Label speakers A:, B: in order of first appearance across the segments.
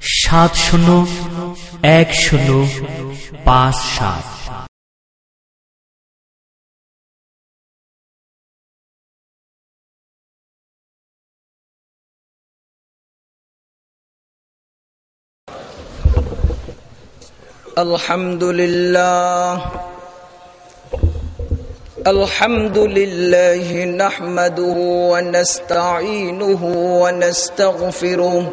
A: সাত শূন্য এক শূন্য পাঁচ সাত
B: الحمد لله الحمد لله نحمده ونستعينه ونستغفره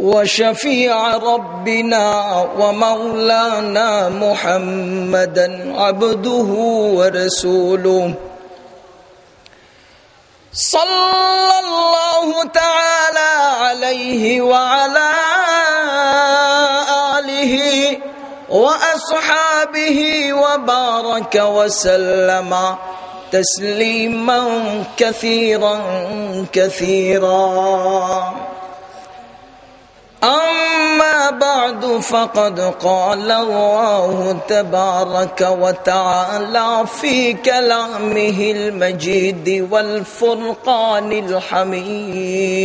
B: وشفيع ربنا ومولانا محمدا عبده ورسوله. صلى الله تعالى عليه وعلى آله وأصحابه وبارك وسلم تسليما كثيرا كثيرا. أما بعد فقد قال الله تبارك وتعالى في كلامه المجيد والفرقان الحميد.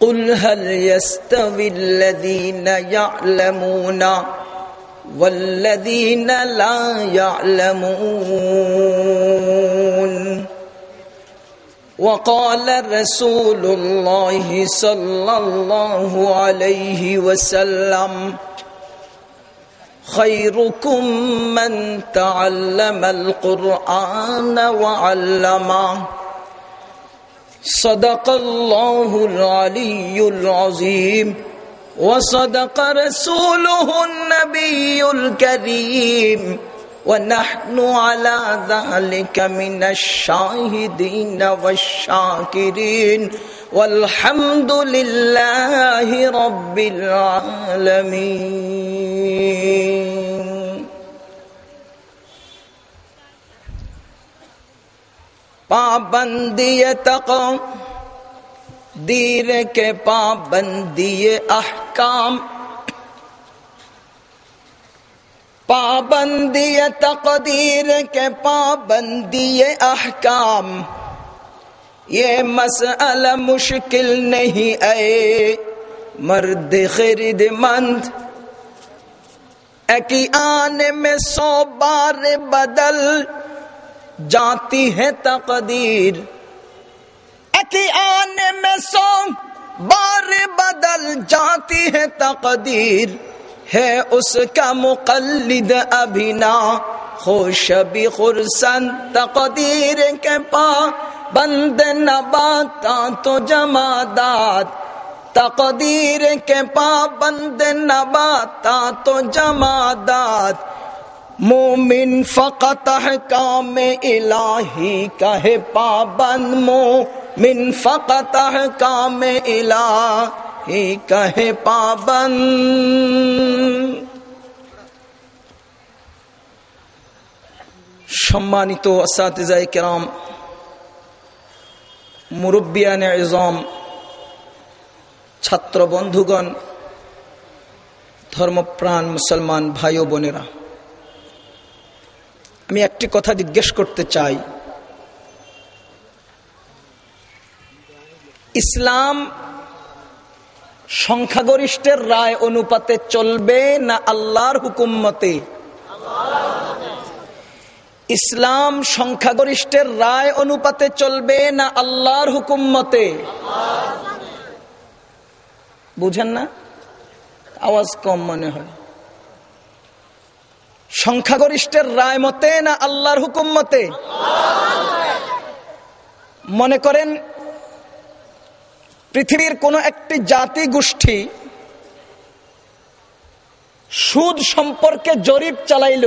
B: قل هل يستوي الذين يعلمون والذين لا يعلمون؟ وقال رسول الله صلى الله عليه وسلم خيركم من تعلم القرآن وعلمه. صدق الله العلي العظيم وصدق رسوله النبي الكريم. ونحن على ذلك من الشاهدين والشاكرين. والحمد لله رب العالمين. پابندی تقو دیر کے پابندی احکام پابندی تقدیر کے پابندی احکام، یہ مسئلہ مشکل نہیں اے مرد خرد مند۔ ایک آنے میں سو بار بدل جاتی ہے تقدیر۔ ایک آنے میں سو بار بدل جاتی ہے تقدیر۔ ہے اس کا مقلد ابھینا، خوش بھی خرسن تقدیر کے پا۔ بند نباتا تو جمادات، تقدیر کے پابند نباتا تو جمادات۔ مومن فقط احکام الہی کہ پا پابند، مومن فقط احکام الہی ہی کہے پابند সম্মানিত আসাতিজাই কেরাম মুরব্বিয়ান এজম ছাত্র বন্ধুগণ ধর্মপ্রাণ মুসলমান ভাই ও বোনেরা আমি একটি কথা জিজ্ঞেস করতে চাই ইসলাম সংখ্যাগরিষ্ঠের রায় অনুপাতে চলবে না আল্লাহর হুকুম মতে? ইসলাম সংখ্যাগরিষ্ঠের রায় অনুপাতে চলবে না আল্লাহর হুকুম মতে? বুঝেন না? আওয়াজ কম মনে হয়। সংখ্যাগরিষ্ঠের রায় মতে না আল্লাহর হুকুম মতে? মনে করেন পৃথিবীর কোন একটি জাতি গোষ্ঠী সুদ সম্পর্কে জরিপ চালাইল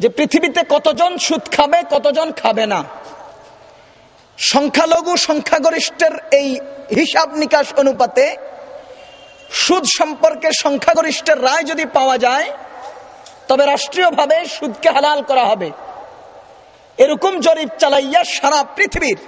B: যে পৃথিবীতে কতজন সুদ খাবে, কতজন খাবে না। সংখ্যালঘু, সংখ্যাগরিষ্ঠের এই হিসাব নিকাশ অনুপাতে সুদ সম্পর্কে সংখ্যাগরিষ্ঠের রায় যদি পাওয়া যায়, তবে রাষ্ট্রীয়ভাবে সুদকে হালাল করা হবে। এরকম জরিপ চালাইয়া সারা পৃথিবীর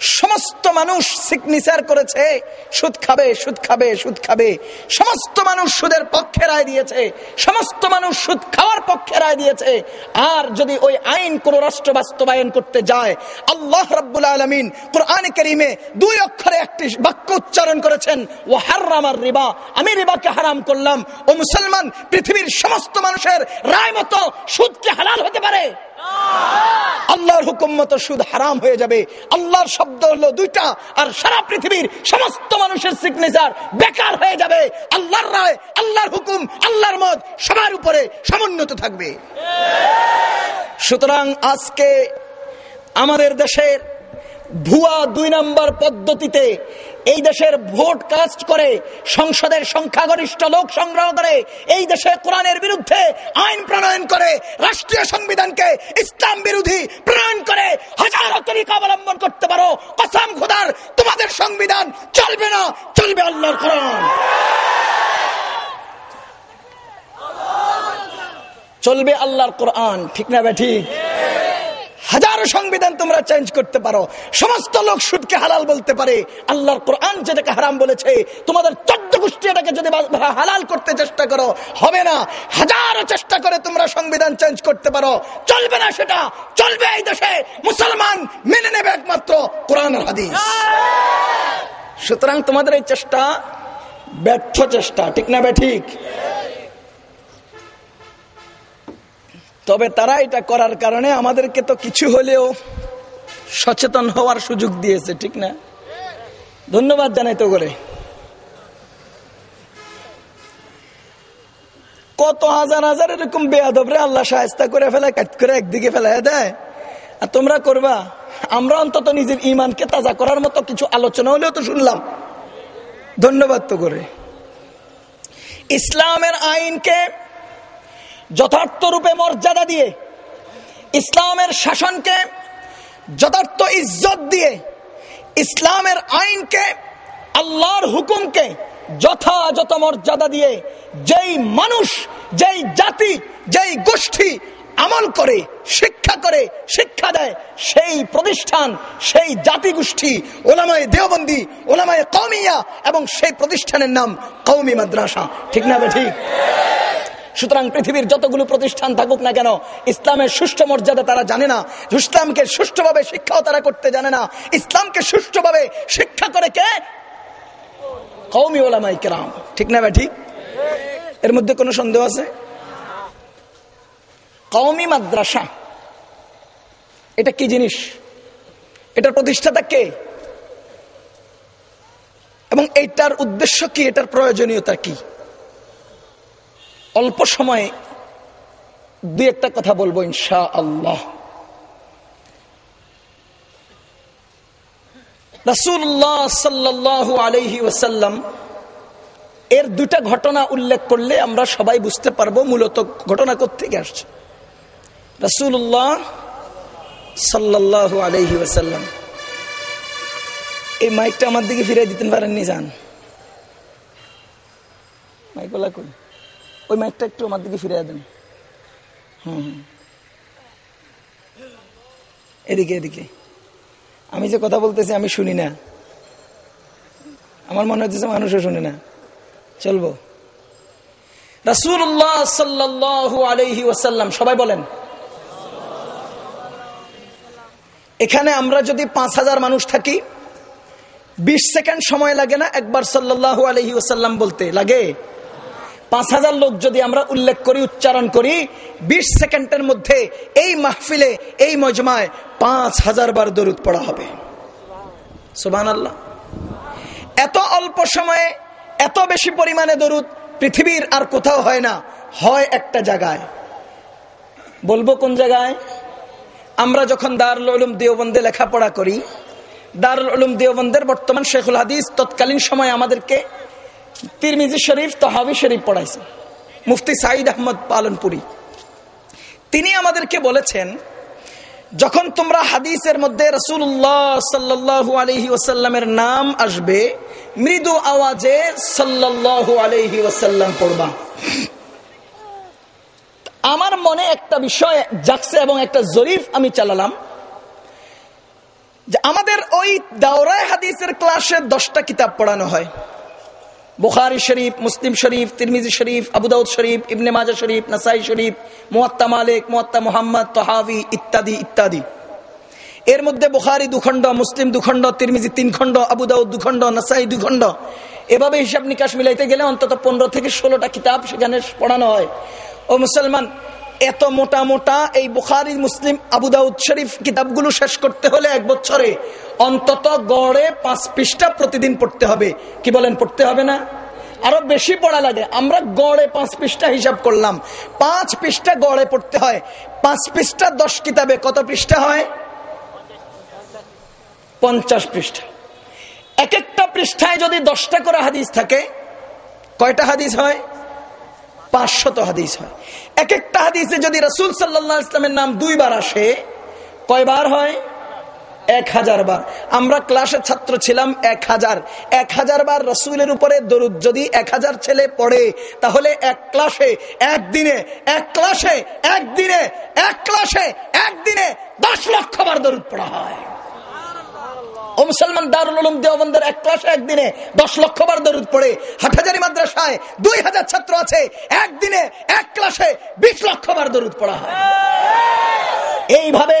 B: সমস্ত মানুষ সিগনেচার করেছে, সুদ খাবে সুদ খাবে সুদ খাবে। সমস্ত মানুষ সুদের পক্ষে রায় দিয়েছে, সমস্ত মানুষ সুদ খাওয়ার পক্ষে রায় দিয়েছে। আর যদি ওই আইন কোন রাষ্ট্র বাস্তবায়ন করতে যায়, আল্লাহ রাব্বুল আলমিন কোরআন করিমে দুই অক্ষরে একটি বাক্য উচ্চারণ করেছেন ও হারামার রিবা। আমি রিবাকে হারাম করলাম। ও মুসলমান, পৃথিবীর সমস্ত মানুষের রায় মতো সুদকে হালাল হতে পারে। আল্লাহর হুকুম মতো সুদ হারাম হয়ে যাবে। আল্লাহর শব্দ হলো দুইটা, আর সারা পৃথিবীর সমস্ত মানুষের সিগনেচার বেকার হয়ে যাবে। আল্লাহর রায়, আল্লাহর হুকুম, আল্লাহর মত সবার উপরে সমুন্নত থাকবে। সুতরাং আজকে আমাদের দেশের ভুয়া দুই নম্বর পদ্ধতিতে এই দেশের ভোট কাস্ট করে, সংসদের সংখ্যাগরিষ্ঠ লোক সংগ্রহ করে, এই দেশে কোরআনের বিরুদ্ধে আইন প্রণয়ন করে, রাষ্ট্রীয় সংবিধানকে ইসলাম বিরোধী প্রণয়ন করে, হাজারো তরিকা অবলম্বন করতে পারো, কসম খুদার, তোমাদের সংবিধান চলবে না, চলবে আল্লাহর কোরআন। চলবে আল্লাহর কোরআন, ঠিক না বে ঠিক? হাজারো সংবিধান তোমরা চেঞ্জ করতে পারো। সমস্ত লোক সুদকে হালাল বলতে পারে। আল্লাহর কোরআন যেটাকে হারাম বলেছে, তোমাদের চোদ্দ গোষ্ঠী এটাকে যদি হালাল করতে চেষ্টা করো, হবে না। হাজারো চেষ্টা করে তোমরা সংবিধান চেঞ্জ করতে পারো। চলবে না সেটা, চলবে এই দেশে। মুসলমান মেনে নেবে একমাত্র কোরআন হাদিস। সুতরাং তোমাদের এই চেষ্টা ব্যর্থ চেষ্টা, ঠিক না বে ঠিক তবে তারা এটা করার কারণে আমাদেরকে তো কিছু হলেও সচেতন হওয়ার সুযোগ দিয়েছে, ঠিক না? ধন্যবাদ জানাই তো করে। কত হাজার হাজার এরকম বেয়াদবরে আল্লাহ সাহেস্তা করে ফেলে, কাট করে একদিকে ফেলাই দেয়। আর তোমরা করবা? আমরা অন্তত নিজের ইমানকে তাজা করার মতো কিছু আলোচনা হলেও তো শুনলাম। ধন্যবাদ তো করে। ইসলামের আইনকে যথার্থ রূপে মর্যাদা দিয়ে, ইসলামের শাসনকে যথার্থ ইজ্জত দিয়ে, ইসলামের আইনকে, আল্লাহর হুকুমকে যথাযথ মর্যাদা দিয়ে যেই মানুষ, যেই জাতি, যেই গোষ্ঠী আমল করে, শিক্ষা করে, শিক্ষা দেয়, সেই প্রতিষ্ঠান, সেই জাতি গোষ্ঠী, ওলামায় দেওবন্দি, ওলামায় কৌমিয়া এবং সেই প্রতিষ্ঠানের নাম কৌমি মাদ্রাসা। ঠিক না ঠিক? সুতরাং পৃথিবীর যতগুলো প্রতিষ্ঠান থাকুক না কেন, ইসলামের সুষ্ঠু মর্যাদা তারা জানে না। ইসলামকে সুষ্ঠুভাবে শিক্ষাও তারা করতে জানে না। ইসলামকে সুষ্ঠুভাবে শিক্ষা করে কে? কৌমি ওলামাই কেরাম। ঠিক না ঠিক এর মধ্যে কোনো সন্দেহ আছে? কৌমি মাদ্রাসা। এটা কি জিনিস? এটার প্রতিষ্ঠাতা কে? এবং এইটার উদ্দেশ্য কি? এটার প্রয়োজনীয়তা কি? অল্প সময়ে দুই একটা কথা বলব ইনশা আল্লাহ রাসুল্লাহ সাল্লাহ আলহি ওসাল্লাম এর দুটা ঘটনা উল্লেখ করলে আমরা সবাই বুঝতে পারব মূলত ঘটনা থেকে আসছে। রাসুল্লাহ সাল্লাহ আলহি ওসাল্লাম এই মাইকটা আমার দিকে ফিরে দিতে পারেননি যান মাইকলা কই ওই মাইকটা একটু আমার দিকে ফিরে দেন। এদিকে এদিকে। আমি যে কথা বলতেছি আমি শুনি না। আমার মনে হচ্ছে মানুষও শুনে না। চলবো। রাসুল্লাহ সাল্লাহ আলহি ওয়াসাল্লাম, সবাই বলেন। এখানে আমরা যদি পাঁচ হাজার মানুষ থাকি, বিশ সেকেন্ড সময় লাগে না একবার সাল্লাহ আলহি ওসাল্লাম বলতে। লাগে? পাঁচ হাজার লোক যদি আমরা উল্লেখ করি, উচ্চারণ করি, বিশ সেকেন্ডের মধ্যে এই মাহফিলে, এই মজমায় পাঁচ হাজার বার দরুদ পড়া হবে। সুবান আল্লাহ এত অল্প সময়ে এত বেশি পরিমাণে দরুদ পৃথিবীর আর কোথাও হয় না, হয় একটা জায়গায়। বলব কোন জায়গায়? আমরা যখন দারুল উলুম দেওবন্দে লেখাপড়া করি, দারুল উলুম দেওবন্দের বর্তমান শেখুল হাদিস তৎকালীন সময় আমাদেরকে তিরমিজি শরীফ, তহাবি শরীফ পড়াইছে। মুফতি সাইদ আহমদ পালনপুরি। তিনি আমাদেরকে বলেছেন, যখন তোমরা হাদিসের মধ্যে রসুল্লাহ সাল্লাহ আলহি ওসাল্লামের নাম আসবে, মৃদু আওয়াজে সাল্লাহ আলহি ওসাল্লাম পড়বা। আমার মনে একটা বিষয় জাগছে এবং একটা জরিফ আমি চালালাম আমাদের ওই দাওরায় হাদিসের ক্লাসে দশটা কিতাব পড়ানো হয়। বুখারি শরীফ, মুসলিম শরীফ, তিরমিজি শরীফ আবুদাউদ শরীফ, ইবনে মাজা শরীফ, নাসাই শরীফ, মোয়াত্তা মালিক, মোয়াত্তা মোহাম্মদ, তহাবি ইত্যাদি ইত্যাদি। এর মধ্যে বুখারি দুখণ্ড মুসলিম দুখণ্ড তিরমিজি তিন খণ্ড আবুদাউদ দুখণ্ড নাসাই দুখণ্ড এভাবে হিসাব নিকাশ মিলাইতে গেলে অন্তত পনেরো থেকে ষোলোটা কিতাব সেখানে পড়ানো হয়। ও মুসলমান এত মোটা মোটা এই বুখারি, মুসলিম আবুদাউদ শরীফ কিতাবগুলো শেষ করতে হলে এক বছরে অন্তত গড়ে পাঁচ পৃষ্ঠা প্রতিদিন পড়তে হবে। কি বলেন, পড়তে হবে না? আরও বেশি পড়া লাগে। আমরা গড়ে পাঁচ পৃষ্ঠা হিসাব করলাম। পাঁচ পৃষ্ঠা গড়ে পড়তে হয়। পাঁচ পৃষ্ঠা দশ কিতাবে কত পৃষ্ঠা হয়? পঞ্চাশ পৃষ্ঠা। এক একটা পৃষ্ঠায় যদি দশটা করে হাদিস থাকে, কয়টা হাদিস হয়? পাঁচশত হাদিস হয়। এক একটা হাদিসে যদি রসুল সাল্লাহ ইসলামের নাম দুইবার আসে, কয়বার হয়? এক হাজার বার। আমরা ক্লাসের ছাত্র ছিলাম এক হাজার এক হাজার বার রসুলের উপরে দরুদ যদি এক হাজার ছেলে পড়ে, তাহলে এক ক্লাসে একদিনে এক ক্লাসে একদিনে এক ক্লাসে একদিনে দশ লক্ষ বার দরুদ পড়া হয়। মুসলমান দারুল উলুম দেওবন্দের এক ক্লাসে একদিনে দশ লক্ষ বার দরুদ পড়ে হাটহাজারি মাদ্রাসায় দুই হাজার ছাত্র আছে, একদিনে এক ক্লাসে বিশ লক্ষ বার দরুদ পড়া হয়। এইভাবে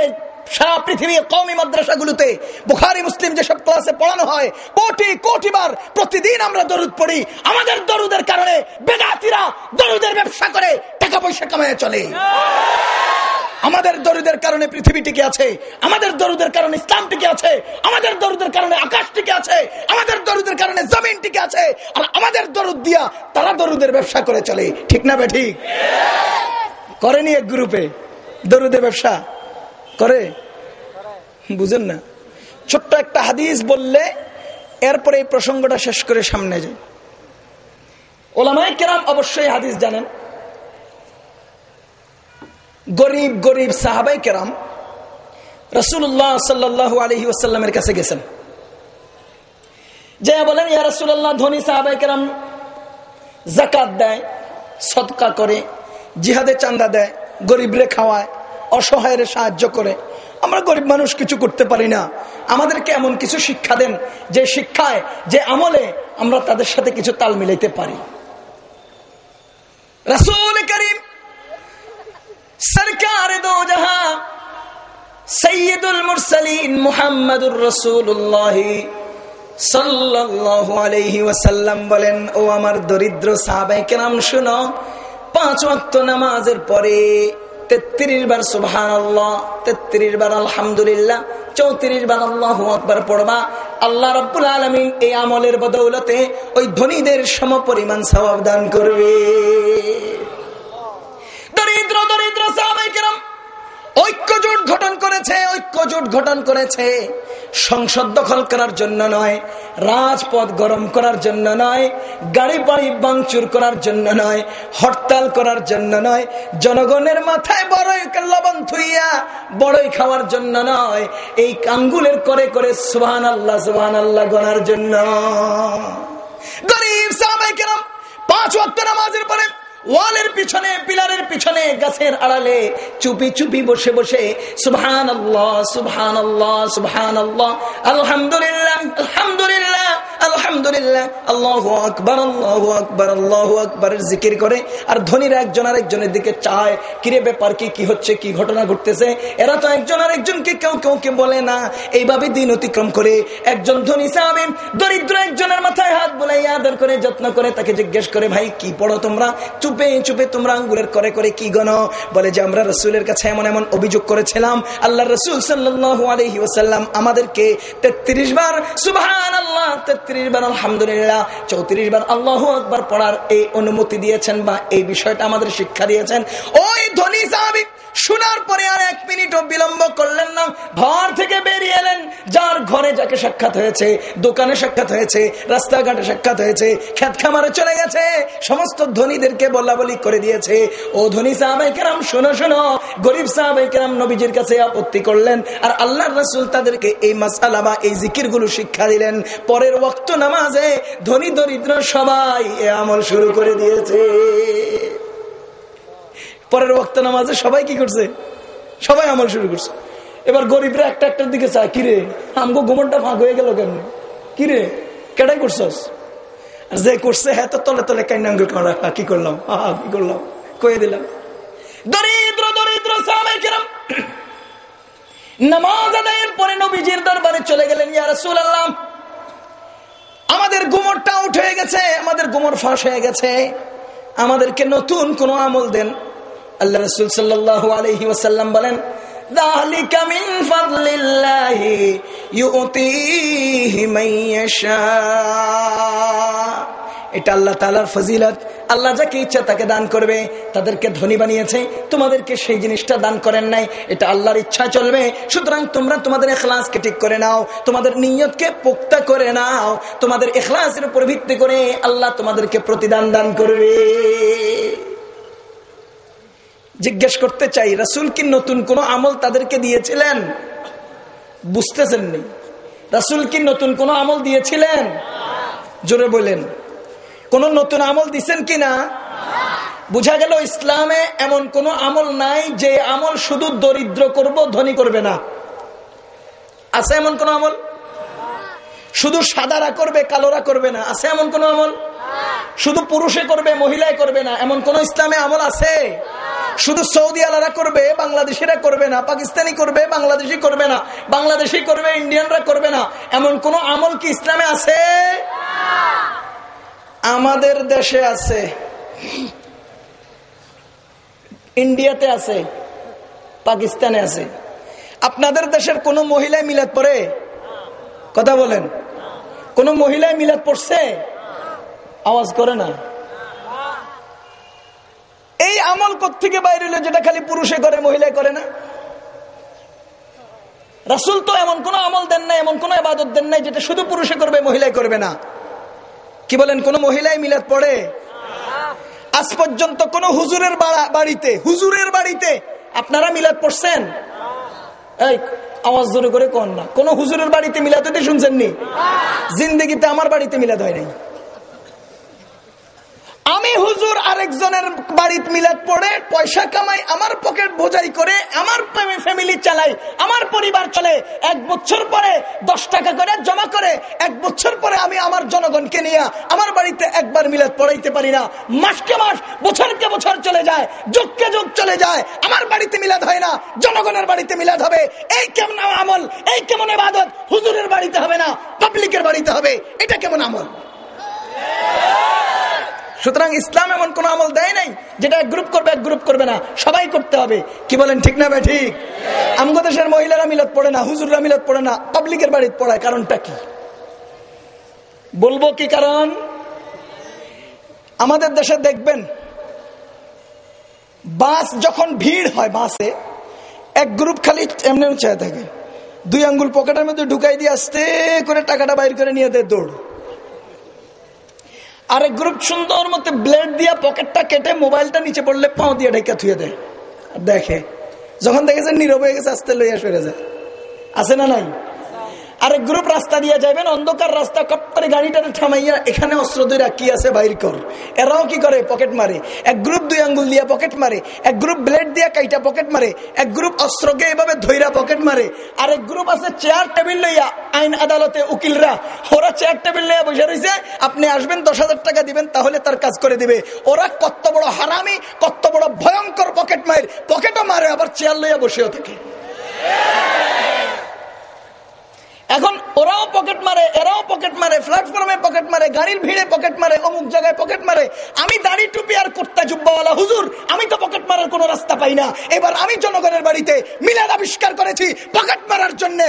B: সারা পৃথিবীর কৌমি মাদ্রাসাগুলোতে বুখারি, মুসলিম যেসব ক্লাসে পড়ানো হয়, কোটি কোটি বার প্রতিদিন আমরা দরুদ পড়ি। আমাদের দরুদের কারণে বেদাতিরা দরুদের ব্যবসা করে, টাকা পয়সা কামায় চলে। আমাদের দরুদের কারণে পৃথিবী টিকে আছে, আমাদের দরুদের কারণে ইসলাম টিকে আছে, আমাদের দরুদের কারণে আকাশ টিকে আছে, আমাদের দরুদের কারণে জমিন টিকে আছে, আর আমাদের দরুদ দিয়া তারা দরুদের ব্যবসা করে চলে। ঠিক না বে ঠিক? করেনি এক গ্রুপে। দরুদের ব্যবসা। করে? বুঝেন না। ছোট্ট একটা হাদিস বললে এরপরে এই প্রসঙ্গটা শেষ করে সামনে যাই। ওলামাই কেরাম অবশ্যই হাদিস জানেন। গরিব গরিব সাহাবাই কেরাম রসুল্লাহ সাল্লাহ আলহি ওসাল্লামের কাছে গেছেন। যে বলেন, ইয়া রসুল্লাহ ধনী সাহাবাই কেরাম জাকাত দেয় সৎকা করে, জিহাদে চান্দা দেয়, গরিবরে খাওয়ায়, অসহায়ের সাহায্য করে। আমরা গরিব মানুষ কিছু করতে পারি না। আমাদেরকে এমন কিছু শিক্ষা দেন, যে শিক্ষায়, যে আমলে আমরা তাদের সাথে কিছু তাল মিলাইতে পারি। সরকার দো জাহা সৈয়দুল মুরসালিন মুহাম্মদুর রসুল্লাহ সাল্লাল্লাহু আলাইহি ওয়াসাল্লাম বলেন, ও আমার দরিদ্র সাহাবাই কেরাম, শুনো, পাঁচ ওয়াক্ত নামাজের পরে তেত্রিশ বার সুবহান আল্লাহ তেত্রিশ বার আলহামদুলিল্লাহ, চৌত্রিশ বার আল্লাহ আকবার পড়বা। আল্লাহ রব্বুল আলমিন এই আমলের বদৌলতে ওই ধনীদের সম পরিমাণ দান করবে। দরিদ্র দরিদ্র সাহাবাইকেরাম ঐক্য জোট গঠন করেছে ঐক্য জোট গঠন করেছে। সংসদ দখল করার জন্য নয়, রাজপথ গরম করার জন্য নয়, গাড়ি বাড়ি বাংচুর করার জন্য নয়, হরতাল করার জন্য নয়, জনগণের মাথায় বড়ই লবণ থুইয়া বড়ই খাওয়ার জন্য নয়, এই কাঙ্গুলের করে করে সুহান আল্লাহ সুহান আল্লাহ গনার জন্য। গরিব সাহাবাই কেরাম, পাঁচ ওয়াক্ত নামাজের পরে ওয়ালের পিছনে, পিলারের পিছনে, গাছের আড়ালে চুপি চুপি বসে বসে সুবহান আল্লাহ সুবহান আল্লাহ সুবহান আল্লাহ আলহামদুলিল্লাহ আলহামদুলিল্লাহ এইভাবে দিন অতিক্রম করে একজন ধনী দরিদ্র একজনের মাথায় হাত আদর করে, যত্ন করে তাকে জিজ্ঞেস করে, ভাই, কি পড়ো তোমরা? চুপে চুপে তোমরা আঙ্গুলের করে করে কি গণ? বলে যে, আমরা রসুলের কাছে এমন এমন অভিযোগ করেছিলাম। আল্লাহ রসুল সাল্লাহ আলহি আমাদেরকে তেত্রিশ বার সুবহান আল্লাহ তেত্রিশ বার আলহামদুলিল্লাহ, চৌত্রিশ বার আল্লাহ আকবার পড়ার এই অনুমতি দিয়েছেন বা এই বিষয়টা আমাদের শিক্ষা দিয়েছেন। ওই ধনী সাহাবি শোনার পরে আর এক মিনিটও বিলম্ব করলেন না। ঘর থেকে বেরিয়ে এলেন, যার ঘরে যাকে সাক্ষাৎ হয়েছে, দোকানে সাক্ষাৎ হয়েছে, রাস্তাঘাটে সাক্ষাৎ হয়েছে, খ্যাত খামারে চলে গেছে, সমস্ত ধনীদেরকে বলা বলি করে দিয়েছে। ও ধনী সাহাবাই কেরাম, শোনো শোনো, গরিব সাহাবাই কেরাম নবীজির কাছে আপত্তি করলেন আর আল্লাহ রসুল তাদেরকে এই মাসালা বা এই জিকিরগুলো শিক্ষা দিলেন। পরের ওক্ত নামাজে ধনী দরিদ্র সবাই এ আমল শুরু করে দিয়েছে। পরের বক্ত নামাজে সবাই কি করছে? সবাই আমল শুরু করছে। এবার গরিবরা একটা একটার দিকে চায়, কিরে, আমগো গোমনটা ফাঁক হয়ে গেল কেন কিরে কেটাই করছস? যে করছে হ্যাঁ তো তলে তলে কান্নাঙ্গ কি করলাম? আহা, কি করলাম? কয়ে দিলাম। দরিদ্র দরিদ্র সাহাবাই কেরাম, নামাজ আদায়ের পরে নবীজির দরবারে চলে গেলেন, ইয়া রাসূলুল্লাহ, আমাদের গুমরটা উঠে গেছে, আমাদের গুমর ফাঁস হয়ে গেছে। আমাদেরকে নতুন কোন আমল দেন। আল্লাহ রসুল সাল্লাহ আলহি ওসাল্লাম বলেন ذلك من فضل الله يؤتيه من يشاء এটা আল্লাহ তালার ফজিলত আল্লাহ যাকে ইচ্ছা তাকে দান করবে তাদেরকে ধনী বানিয়েছে তোমাদেরকে সেই জিনিসটা দান করেন নাই এটা আল্লাহর ইচ্ছা চলবে সুতরাং তোমরা তোমাদের এখলাসকে ঠিক করে নাও তোমাদের নিয়তকে পোক্তা করে নাও তোমাদের এখলাসের উপর ভিত্তি করে আল্লাহ তোমাদেরকে প্রতিদান দান করবে জিজ্ঞেস করতে চাই, রাসুল কি নতুন কোন আমল তাদেরকে দিয়েছিলেন? বুঝতেছেন নি রাসুল কি নতুন কোন আমল দিয়েছিলেন? জোরে বললেন কোন নতুন আমল দিচ্ছেন কি না? বুঝা গেল ইসলামে এমন কোন আমল নাই যে আমল শুধু দরিদ্র করব, ধনী করবে না। আছে এমন কোন আমল? শুধু সাদারা করবে, কালোরা করবে না। আছে এমন কোন আমল? শুধু পুরুষে করবে, মহিলায় করবে না। এমন কোন ইসলামে আমল আছে? শুধু সৌদি আলারা করবে, বাংলাদেশিরা করবে না। পাকিস্তানি করবে, বাংলাদেশি করবে না। বাংলাদেশি করবে, ইন্ডিয়ানরা করবে না। এমন কোন আমল কি ইসলামে আছে? আমাদের দেশে আছে। ইন্ডিয়াতে আছে। পাকিস্তানে আছে। আপনাদের দেশের কোন মহিলায় মিলাদ পড়ে? কথা বলেন। কোন মহিলায় মিলাদ পড়ছে? আওয়াজ করে না। এই আমল থেকে বাইরে যেটা খালি পুরুষে করে, মহিলায় করে না? রাসুল তো এমন কোন আমল দেন নাই, এমন কোন আবাদত দেন নাই যেটা শুধু পুরুষে করবে, মহিলায় করবে না। কি বলেন, কোন মহিলায় মিলাদ পড়ে? আজ পর্যন্ত কোন হুজুরের বাড়িতে হুজুরের বাড়িতে আপনারা মিলাদ পড়ছেন? এই, আওয়াজ জোরে করে কন না। কোন হুজুরের বাড়িতে মিলাদ হইতে শুনছেন নি জিন্দগিতে আমার বাড়িতে মিলাদ হয় নাই। আমি হুজুর আরেকজনের বাড়িতে মিলাদ পড়ে, পয়সা কামাই, আমার পকেট বোঝাই করে, আমার ফ্যামিলি চালাই, আমার পরিবার চলে। এক বছর পরে দশ টাকা করে জমা করে, এক বছর পরে আমি আমার জনগণকে নিয়ে আমার বাড়িতে একবার মিলাদ পড়াইতে পারি না। মাসকে মাস, বছরকে বছর চলে যায়, যুগকে যুগ চলে যায়। আমার বাড়িতে মিলাদ হয় না, জনগণের বাড়িতে মিলাদ হবে। এই কেমন আমল, এই কেমন এবাদত হুজুরের বাড়িতে হবে না পাবলিকের বাড়িতে হবে। এটা কেমন আমল? সুতরাং ইসলাম এমন কোন আমল দেয় নাই যেটা এক গ্রুপ করবে এক গ্রুপ করবে না। সবাই করতে হবে। কি বলেন ঠিক না ভাই? ঠিক। আমগো দেশের মহিলারা মিলত পড়ে না, হুজুররা মিলত পড়ে না, পাবলিকের বাড়িতে পড়ায়। কারণটা কি? বলব কি কারণ? আমাদের দেশে দেখবেন, বাস যখন ভিড় হয় বাসে, এক গ্রুপ খালি এমনি চায় থাকে। দুই আঙ্গুল পকেটের মধ্যে ঢুকাই দিয়ে আসতে করে টাকাটা বাইর করে নিয়ে দেয় দৌড়। আরেক গ্রুপ সুন্দর মতো ব্লেড দিয়া পকেটটা কেটে মোবাইলটা নিচে পড়লে পাও দিয়ে ঢেকে থুয়ে দেয়। দেখে, যখন দেখেছে নীরব হয়ে গেছে, আস্তে লইয়া সরে যায়। আছে না নাই? আরেক গ্রুপ রাস্তা দিয়ে যাবেন অন্ধকার রাস্তা কপ করে গাড়িটা থামাইয়া এখানে অস্ত্র ধরে কি আছে বাইর কর। এরাও কি করে? পকেট মারে। এক গ্রুপ দুই আঙ্গুল দিয়ে পকেট মারে। এক গ্রুপ ব্লেড দিয়ে কাইটা পকেট মারে। এক গ্রুপ অস্ত্রকে এভাবে ধৈরা পকেট মারে। আর এক গ্রুপ আছে চেয়ার টেবিল লইয়া, আইন আদালতে উকিলরা। ওরা চেয়ার টেবিল লইয়া বসে রয়েছে আপনি আসবেন, দশ হাজার টাকা দিবেন, তাহলে তার কাজ করে দিবে। ওরা কত বড় হারামি, কত বড় ভয়ঙ্কর পকেট মায়ের পকেটও মারে, আবার চেয়ার লইয়া বসেও থাকে। এখন ওরাও পকেট মারে, এরাও পকেট মারে প্ল্যাটফর্মে পকেট মারে, গাড়ির ভিড়ে পকেট মারে, অমুক জায়গায় পকেট মারে। আমি দাড়ি টুপি আর কুর্তা জুব্বাওয়ালা হুজুর, আমি তো পকেট মারার কোনো রাস্তা পাই না। এবার আমি জনগণের বাড়িতে মিলাদ আবিষ্কার করেছি পকেট মারার জন্য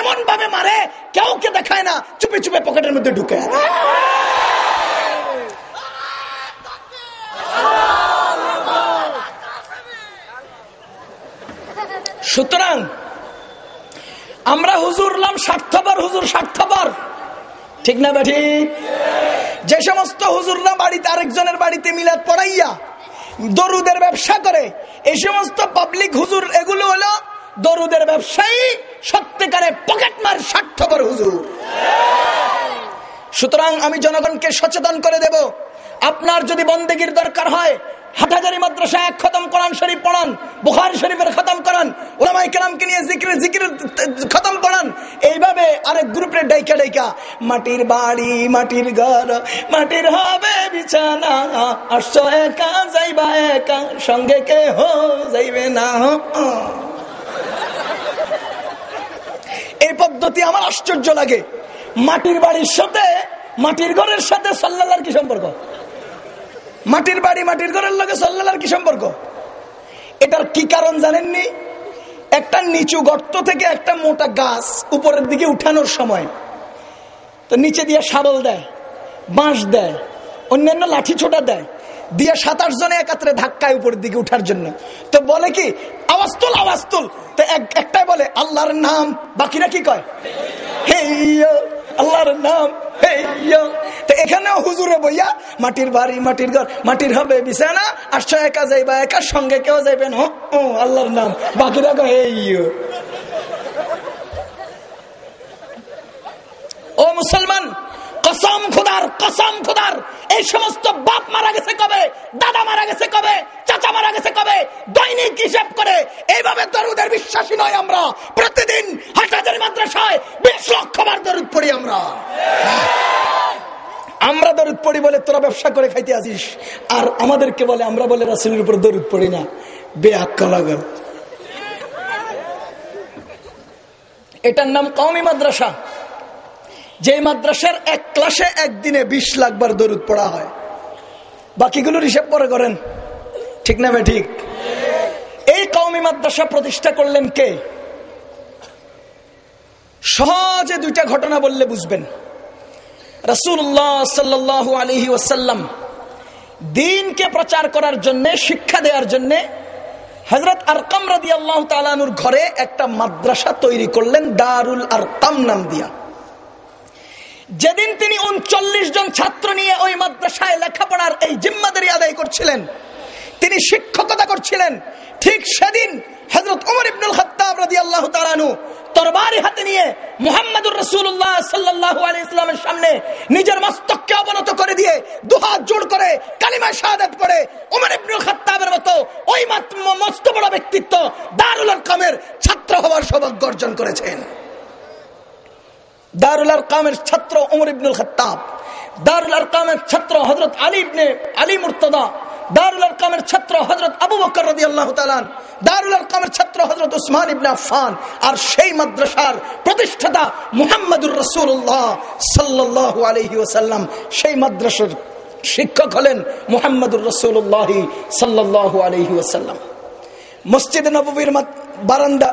B: এমন ভাবে মারে, কেউ কে দেখায় না, চুপে চুপে পকেটের মধ্যে ঢুকে সুতরাং আমরা হুজুরলাম স্বার্থপর, হুজুর স্বার্থপর। ঠিক না বেঠি? যে সমস্ত হুজুররা বাড়িতে আরেকজনের বাড়িতে মিলাদ পড়াইয়া দরুদের ব্যবসা করে, এই সমস্ত পাবলিক হুজুর এগুলো হলো দরুদের ব্যবসায়ী, সত্যিকারে পকেটমার স্বার্থপর হুজুর। সুতরাং আমি জনগণকে সচেতন করে দেব। আপনার যদি বন্দেগীর দরকার হয় হাটাজারি মাদ্রাসা এক খতম কোরআন শরীফ পড়ান, বুখারি শরীফের খতম করান ওলামাই কেরামকে নিয়ে জিকির জিকির, খতম পড়ান এইভাবে আরেক গ্রুপের ডাইকা ডাইকা, মাটির বাড়ি, মাটির ঘর, মাটির হবে বিছানা, আসছ একা, যাইবা একা, সঙ্গে কে হো যাইবে না। এই পদ্ধতি আমার আশ্চর্য লাগে। মাটির বাড়ির সাথে, মাটির ঘরের সাথে সাল্লাল্লাহর কি সম্পর্ক? মাটির বাড়ি, মাটির ঘরের লগে সাল্লাল্লাহর কি সম্পর্ক? এটার কি কারণ জানেননি? একটা নিচু গর্ত থেকে একটা মোটা গাছ উপরের দিকে উঠানোর সময়। তো নিচে দিয়ে সারল দেয়, বাঁশ দেয়, অন্যান্য লাঠি ছোটা দেয়, দিয়ে সাত আট জনে একাত্রে ধাক্কায় উপরের দিকে উঠার জন্য। তো বলে কি আওয়াজ তুল আওয়াজ তুল তো একটাই বলে, আল্লাহর নাম। বাকিরা কি কয়? হে আল্লাহর নাম এখানেও হুজুরে বইয়া, মাটির বাড়ি, মাটির ঘর, মাটির হবে বিছানা আসছো একা যাইবা একা সঙ্গে কেউ যাইবেন? আল্লাহর নাম। বাকিরা কয় ও মুসলমান কসম খুদার কসম খুদার। এই সমস্ত বাপ মারা গেছে কবে? দাদা মারা গেছে কবে? চাচা মারা গেছে কবে? দৈনিক হিসাব করে। এইভাবে দরুদের বিশ্বাসী নয় আমরা। প্রতিদিন হাটাজারি মাদ্রাসায় বিশ লক্ষ বার দরুদ পড়ি আমরা। আমরা দরুদ পড়ি বলে তোরা ব্যবসা করে খাইতে আসিস। আর আমাদেরকে বলে, আমরা বলে রাসুলের উপর দরুদ পড়ি না। বেআক্কা লাগল এটার নাম কওমি মাদ্রাসা। যে মাদ্রাসার এক ক্লাসে একদিনে বিশ লাখ বার দরুদ পড়া হয়। বাকিগুলোর হিসেব পরে করেন। ঠিক না ভাই, ঠিক? এই কৌমি মাদ্রাসা প্রতিষ্ঠা করলেন কে? সহজে দুইটা ঘটনা বললে বুঝবেন। রসুল্লাহ সাল্লাহ আলহি ওসাল্লাম দিনকে প্রচার করার জন্য, শিক্ষা দেওয়ার জন্য হজরত আরকাম রাদি আল্লাহ তালানুর ঘরে একটা মাদ্রাসা তৈরি করলেন, দারুল আরকাম নাম দিয়া। যেদিন তিনি উনচল্লিশ জন ছাত্র নিয়ে ওই মাদ্রাসায় লেখাপড়ার এই জিম্মাদারি আদায় করছিলেন, তিনি শিক্ষকতা করছিলেন, ঠিক সেদিন তরবারি হাতে নিয়ে মোহাম্মদুর রসুল্লাহ সামনে নিজের মস্তককে অবনত করে দিয়ে জোড় করে, কালিমা মতো ওই মস্ত বড় ব্যক্তিত্ব দারুল কামের ছাত্র হওয়ার সৌভাগ্য অর্জন করেছেন। দারুল আরকামের ছাত্র উমর ইবনুল খত্তাব, দারুল আরকামের ছাত্র হজরত আলী ইবনে, আলী মুর্তদা, দারুল আরকামের ছাত্র হজরত আবু বকর রদি আল্লাহ তালান দারুল আরকামের ছাত্র হজরত উসমান ইবনে আফান আর সেই মাদ্রাসার প্রতিষ্ঠাতা মুহাম্মদুর রসুল্লাহ সাল্লাহ আলহি ওসাল্লাম সেই মাদ্রাসার শিক্ষক হলেন মুহাম্মদুর রসুল্লাহ সাল্লাহ আলহি ওসাল্লাম মসজিদ নবীর বারান্দা,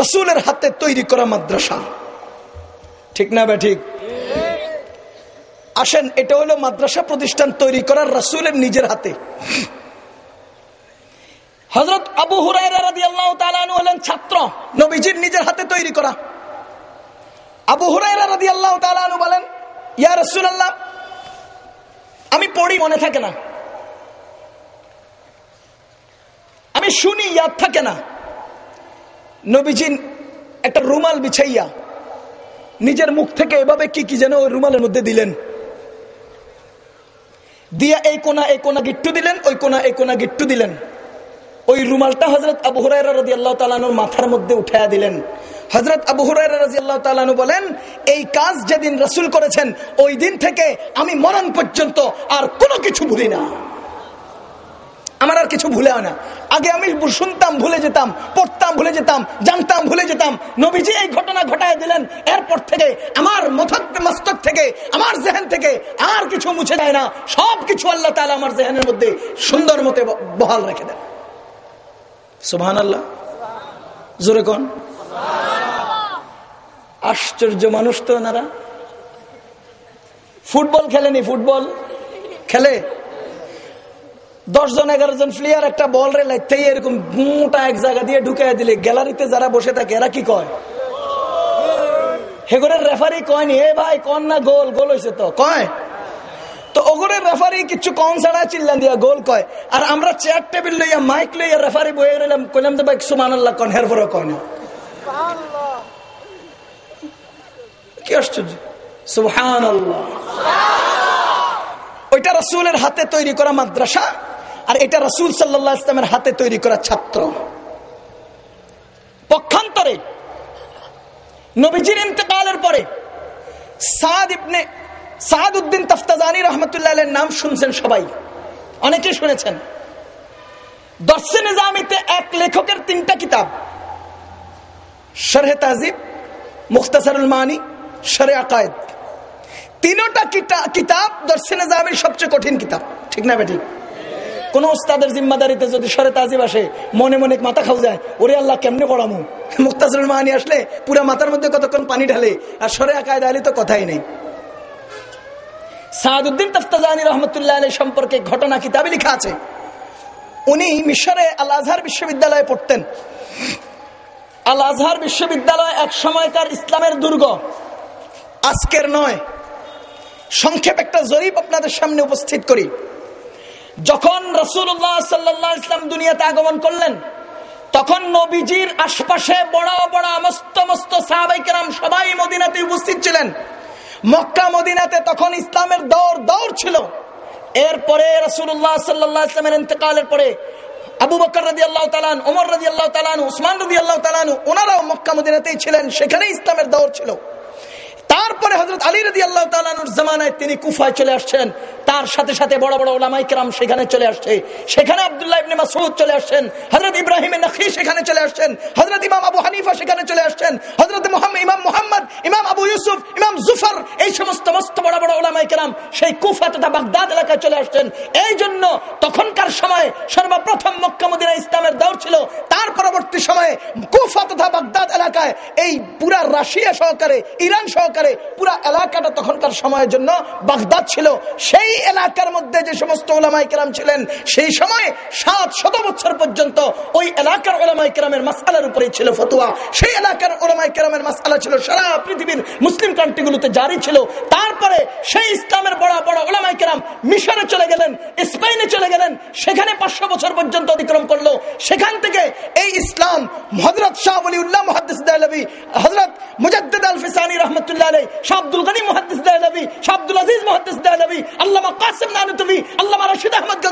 B: রসুলের হাতে তৈরি করা মাদ্রাসা। ঠিক না বা ঠিক? আসেন, এটা হলো মাদ্রাসা প্রতিষ্ঠান তৈরি করার রাসুলের নিজের হাতে। হজরত আবু হুরাই হলেন ছাত্র, নবীজির নিজের হাতে তৈরি করা। আবু হুরাই আল্লাহ বলেন, ইয়া রসুল আল্লাহ আমি পড়ি, মনে থাকে না। আমি শুনি, ইয়াদ থাকে না। নবীজিন একটা রুমাল বিছাইয়া নিজের মুখ থেকে এভাবে কি কি যেন ওই রুমালের মধ্যে দিলেন। দিয়া এই কোনা এই কোনা গিট্টু দিলেন, ওই কোনা, এই কোনা গিট্টু দিলেন। ওই রুমালটা হজরত আবু হুরাইরা আল্লাহ তালানুর মাথার মধ্যে উঠাইয়া দিলেন। হজরত আবু হুরাইরা আল্লাহ তালানু বলেন, এই কাজ যেদিন রসুল করেছেন, ওই দিন থেকে আমি মরণ পর্যন্ত আর কোনো কিছু ভুলি না। আমার আর কিছু ভুলে না। আগে আমি শুনতাম, ভুলে যেতাম, পড়তাম, ভুলে যেতাম, জানতাম, ভুলে যেতাম। নবীজি এই ঘটনা ঘটায় দিলেন। এরপর থেকে আমার মস্তক থেকে, আমার জেহেন থেকে আর কিছু মুছে যায় না। সব কিছু আল্লাহ তালা আমার জেহেনের মধ্যে সুন্দর মতে বহাল রেখে দেন। সুহান আল্লাহ জোরে কন? আশ্চর্য মানুষ তো ওনারা ফুটবল খেলেনি, ফুটবল? খেলে? দশজন এগারো জন প্লেয়ার একটা বল রে লাইতেই এরকম মোটা এক জায়গা দিয়ে ঢুকাই দিলে, গ্যালারিতে যারা বসে থাকে, এরা কি কয়? হেগরের রেফারি কয়নি? এ ভাই, কন না গোল গোল হয়েছে তো, কয়? তো ওগরের রেফারি কিছু কন ছাড়া চিল্লান দিয়া গোল কয়। আর আমরা চেয়ার টেবিল লইয়া মাইক লইয়া রেফারি বয়ে রইলাম, কইলাম তো ভাই সুমান আল্লাহ কন হের পরে কয় কি আশ্চর্য। সুহান ওইটা রসুলের হাতে তৈরি করা মাদ্রাসা। আর এটা রসুল সাল্লাহ ইসলামের হাতে তৈরি করা ছাত্র। পক্ষান্তরে নবীজির ইন্তকালের পরে সাদ ইবনে সাদ উদ্দিন তফতাজানি রহমতুল্লাহ নাম শুনছেন সবাই। অনেকেই শুনেছেন। দর্শে নিজামিতে এক লেখকের তিনটা কিতাব। শরহে তাজিব, মুখতাসারুল মানি শরে আকায়দ। তিনোটা কিতাব দর্শে নিজামির সবচেয়ে কঠিন কিতাব। ঠিক না বেঠিক? কোন উস্তাদের জিম্মাদারিতে যদি সরে তাজিব আসে, মনে মনে মাথা খাও যায়, ওরে আল্লাহ কেমনে পড়ামু? মুক্তাজুল মাহানি আসলে পুরা মাথার মধ্যে কতক্ষণ পানি ঢালে, আর সরে আকায় আলী তো কথাই নেই। সাহাদুদ্দিন তফতাজানি রহমতুল্লাহ আলী সম্পর্কে ঘটনা কিতাবে লেখা আছে। উনি মিশরে আল আজহার বিশ্ববিদ্যালয়ে পড়তেন। আল আজহার বিশ্ববিদ্যালয় এক সময়কার ইসলামের দুর্গ। আজকের নয়। সংক্ষেপ একটা জরিপ আপনাদের সামনে উপস্থিত করি। যখন রসুল্লাহ সাল্লাহ ইসলাম দুনিয়াতে আগমন করলেন, তখন নবীজির আশপাশে বড় বড় মস্ত মস্ত সাহাবাইকেরাম সবাই মদিনাতে উপস্থিত ছিলেন। মক্কা মদিনাতে তখন ইসলামের দৌড় দৌড় ছিল। এরপরে রসুল্লাহ সাল্লাহ ইসলামের ইন্তকালের পরে আবু বকর রাজি আল্লাহ তালান ওমর রাজি আল্লাহ তালানু উসমান রাজি আল্লাহ তালানু ওনারাও মক্কা মদিনাতেই ছিলেন সেখানে ইসলামের দৌড় ছিল। তারপরে হজরত আলী রদি আল্লাহ তালানুর জামানায় তিনি কুফায় চলে আসছেন। তার সাথে সাথে বড় বড় ওলামাই কেরাম সেখানে চলে আসছে। সেখানে আবদুল্লাহ ইবনে মাসউদ চলে আসছেন। হজরত ইব্রাহিম নখি সেখানে চলে আসছেন। হজরত ইমাম আবু হানিফা সেখানে চলে আসছেন। হজরত ইমাম মোহাম্মদ, ইমাম আবু ইউসুফ, ইমাম জুফর এই সমস্ত মস্ত বড় বড় ওলামাই কেরাম সেই কুফা তথা বাগদাদ এলাকায় চলে আসছেন। এই জন্য তখনকার সময় সর্বপ্রথম মক্কা মদিনা ইসলামের দৌড় ছিল। তার পরবর্তী সময়ে কুফা তথা বাগদাদ এলাকায় এই পুরা রাশিয়া সহকারে, ইরান সহকারে পুরা এলাকাটা তখনকার সময়ের জন্য বাগদাদ ছিল। সেই এলাকার মধ্যে যে সমস্ত ওলামাই কেরাম ছিলেন, সেই সময় সাত শত বছর পর্যন্ত ওই এলাকার ওলামাই কেরামের মাসালার উপরেই ছিল ফতুয়া। সেই এলাকার ওলামাই কেরামের মাসালা ছিল সারা পৃথিবীর মুসলিম কান্ট্রিগুলোতে জারি ছিল। তারপরে সেই ইসলামের বড় বড় ওলামাই কেরাম মিশরে চলে গেলেন, স্পেনে চলে গেলেন। সেখানে পাঁচশো বছর পর্যন্ত অতিক্রম করল। সেখান থেকে এই ইসলাম হজরত শাহ আলী উল্লাহ মহাদিস হজরত মুজাদ্দ আল ফিসানি রহমতুল্লাহ আহমদ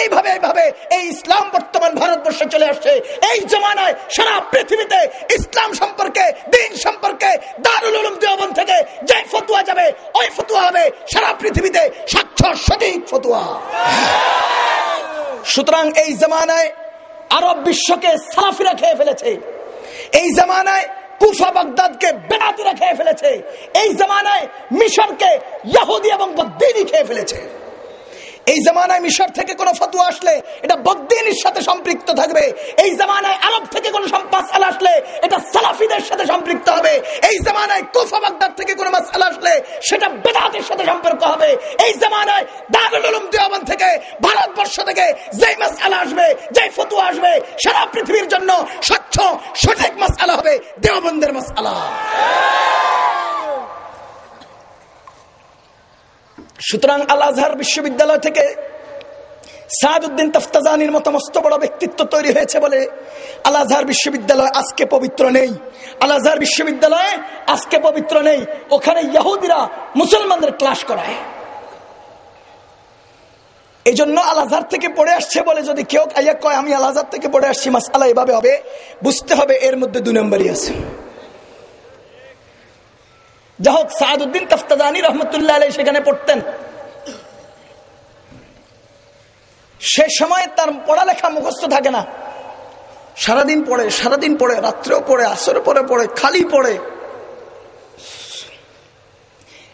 B: এইভাবে এইভাবে এই ইসলাম বর্তমান সম্পর্কে দারুল যে ফতুয়া যাবে, ওই ফতুয়া হবে সারা ফতুয়া। সুতরাং এই জমানায় আরব বিশ্বকে সাফিরা খেয়ে ফেলেছে। এই জামানায় কুফা ফেলেছে। এই জামানায় মিশরকে ইয়াহুদি এবং বদ্দিনী খেয়ে ফেলেছে। এই জামানায় মিশর থেকে কোনো ফতুয়া আসলে, এটা বদ্দিনীর সাথে সম্পৃক্ত থাকবে। এই জামানায় আরব থেকে কোনো মাসালা আসলে, এটা সালাফিদের সাথে সম্পৃক্ত হবে। এই জামানায় কোফা থেকে কোনো মাসালা আসলে, সেটা বেদাতের সাথে সম্পর্ক হবে। এই জামানায় দারুল উলুম দেওয়ান থেকে, ভারতবর্ষ থেকে যেই মাসালা আসবে, যেই ফতুয়া আসবে, সারা পৃথিবীর জন্য স্বচ্ছ, সঠিক মাসালা হবে দেওবন্দের মাসালা সুতরাং আল আজহার বিশ্ববিদ্যালয় থেকে সাহাদুদ্দিন তফতাজানির মতো মস্ত বড় ব্যক্তিত্ব তৈরি হয়েছে বলে আল আজহার বিশ্ববিদ্যালয় আজকে পবিত্র নেই। আল আজহার বিশ্ববিদ্যালয়ে আজকে পবিত্র নেই। ওখানে ইয়াহুদিরা মুসলমানদের ক্লাস করায়। এই জন্য আল আজহার থেকে পড়ে আসছে বলে যদি কেউ কয়, আমি আল আজহার থেকে পড়ে আসছি মাসালা এভাবে হবে, বুঝতে হবে এর মধ্যে দুই নম্বরই আছে। যা হোক সাহাদুদ্দিন তফতাজানি রহমতুল্লাহ আলাই সেখানে পড়তেন। সে সময় তার পড়ালেখা মুখস্থ থাকে না। সারাদিন পড়ে সারাদিন পড়ে, রাত্রেও পড়ে আসরে পরে পড়ে, খালি পড়ে।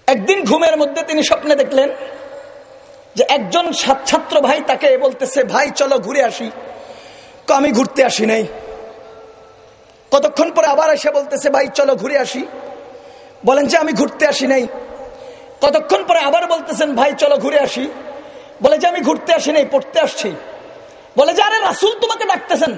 B: একদিন ঘুমের মধ্যে তিনি স্বপ্নে দেখলেন যে একজন ছাত্র ভাই তাকে বলতেছে, ভাই, চলো ঘুরে আসি। আমি ঘুরতে আসি নাই। কতক্ষণ পরে আবার এসে বলতেছে, ভাই, চলো ঘুরে আসি। বলেন যে আমি ঘুরতে আসি নাই। কতক্ষণ পরে আবার বলতেছেন, ভাই, চলো ঘুরে আসি। বলে যে, আমি ঘুরতে আসি নাই, পড়তে আসছি। বলে যে, আরে রাসুল তোমাকে ডাকতেছেন।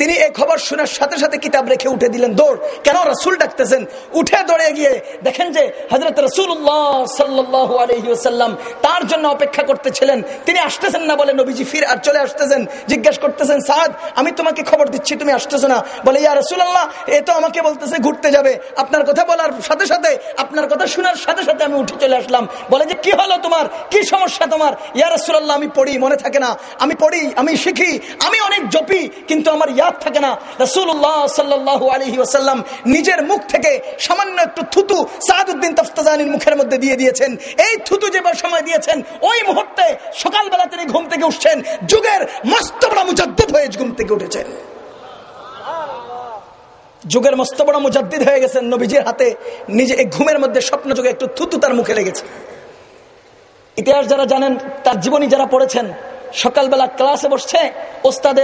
B: তিনি এই খবর শোনার সাথে সাথে কিতাব রেখে উঠে দিলেন, দৌড়, কেন রসুল ডাকতেছেন? উঠে দৌড়ে গিয়ে দেখেন যে হজরত রসুল্লাহ সাল্লাহ আলহিউসাল্লাম তার জন্য অপেক্ষা করতেছিলেন। তিনি আসতেছেন না বলে নবীজি ফির আর চলে আসতেছেন। জিজ্ঞেস করতেছেন, সাদ, আমি তোমাকে খবর দিচ্ছি, তুমি আসতেছো না? বলে, ইয়া রসুল্লাহ এ তো আমাকে বলতেছে ঘুরতে যাবে। আপনার কথা বলার সাথে সাথে, আপনার কথা শোনার সাথে সাথে আমি উঠে চলে আসলাম। বলে যে, কি হলো তোমার? কি সমস্যা তোমার? ইয়া রসুল্লাহ আমি পড়ি, মনে থাকে না। আমি পড়ি, আমি শিখি, আমি অনেক জপি, কিন্তু আমার ইয়া ইয়াদ থাকে না। রসুল্লাহ সাল্লাহ আলহি ওসাল্লাম নিজের মুখ থেকে সামান্য একটু থুতু সাহাদুদ্দিন তফতাজানির মুখের মধ্যে দিয়ে দিয়েছেন। এই থুতু যে সময় দিয়েছেন, ওই মুহূর্তে সকালবেলা তিনি ঘুম থেকে উঠছেন। যুগের মস্ত বড় মুজাদ্দিদ হয়ে ঘুম থেকে উঠেছেন। যুগের মস্ত বড় মুজাদ্দিদ হয়ে গেছেন নবীজির হাতে। নিজে এই ঘুমের মধ্যে স্বপ্ন যুগে একটু থুতু তার মুখে লেগেছে। ইতিহাস যারা জানেন, তার জীবনী যারা পড়েছেন সকালবেলা ক্লাসে বসছে, ওস্তাদে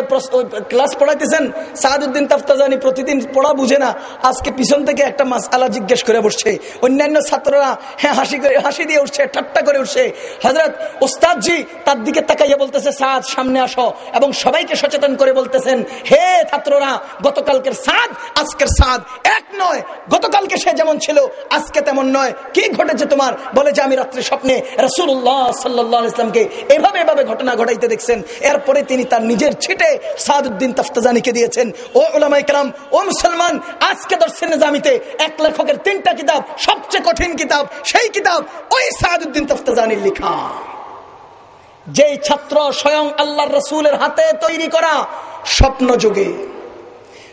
B: ক্লাস পড়াইতেছেন সাহাদুদ্দিন তাফতাজানি প্রতিদিন পড়া বুঝে না, আজকে পিছন থেকে একটা মাস আলা জিজ্ঞেস করে বসছে। অন্যান্য ছাত্ররা হ্যাঁ হাসি করে, হাসি দিয়ে উঠছে, ঠাট্টা করে উঠছে। হজরত ওস্তাদজি তার দিকে তাকাইয়া বলতেছে, সাদ, সামনে আসো। এবং সবাইকে সচেতন করে বলতেছেন, হে ছাত্ররা, গতকালকের সাদ, আজকের সাদ এক নয়। গতকালকে সে যেমন ছিল, আজকে তেমন নয়। কি ঘটেছে তোমার? বলে যে আমি রাত্রে স্বপ্নে রসুল্লাহ সাল্লাহ ইসলামকে এভাবে এভাবে ঘটনা ঘটাই চাইতে দেখছেন। এরপরে তিনি তার নিজের ছিটে সাদুদ্দিন তফতাজানিকে দিয়েছেন। ও ওলামাই কালাম ও মুসলমান, আজকে দর্শন জামিতে এক লেখকের তিনটা কিতাব, সবচেয়ে কঠিন কিতাব, সেই কিতাব ওই সাদুদ্দিন তফতাজানির লেখা। যেই ছাত্র স্বয়ং আল্লাহ রসুলের হাতে তৈরি করা স্বপ্ন যুগে।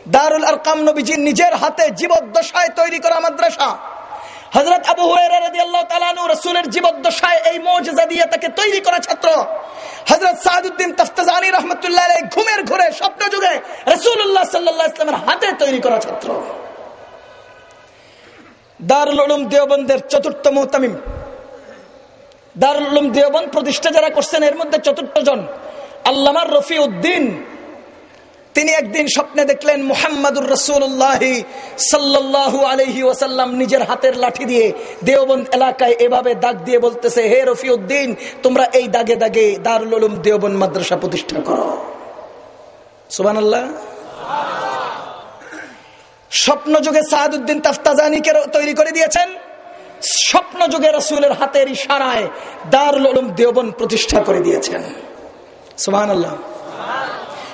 B: দারুল আরকাম নবীজির নিজের হাতে জীবদ্দশায় তৈরি করা মাদ্রাসা। হজরত আবু রসুলের জীবদ্দশায় এই মৌজা দিয়ে তাকে তৈরি করা ছাত্র। হজরত সাদুদ্দিন তফতানি রহমতুল্লাহ ঘুমের ঘুরে স্বপ্ন যুগে রসুল্লাহ সাল্লাহ ইসলামের হাতে তৈরি করা ছাত্র। দারুল উলুম দেওবন্দের চতুর্থ মোহতামিম। দারুল উলুম দেওবন্দ প্রতিষ্ঠা যারা করছেন, এর মধ্যে চতুর্থ জন আল্লামার রফি উদ্দিন তিনি একদিন স্বপ্নে দেখলেন মোহাম্মদুর রসুল্লাহ সাল্লাহ আলহি ওসাল্লাম নিজের হাতের লাঠি দিয়ে দেওবন্দ এলাকায় এভাবে দাগ দিয়ে বলতেছে, হে রফি উদ্দিন তোমরা এই দাগে দাগে দারুল উলুম দেওবন্দ মাদ্রাসা প্রতিষ্ঠা করো। সুবান আল্লাহ স্বপ্ন যুগে সাহাদুদ্দিন তাফতাজানিকে তৈরি করে দিয়েছেন। স্বপ্ন যুগে রসুলের হাতের ইশারায় দারুল উলুম দেওবন প্রতিষ্ঠা করে দিয়েছেন। সুবাহ আল্লাহ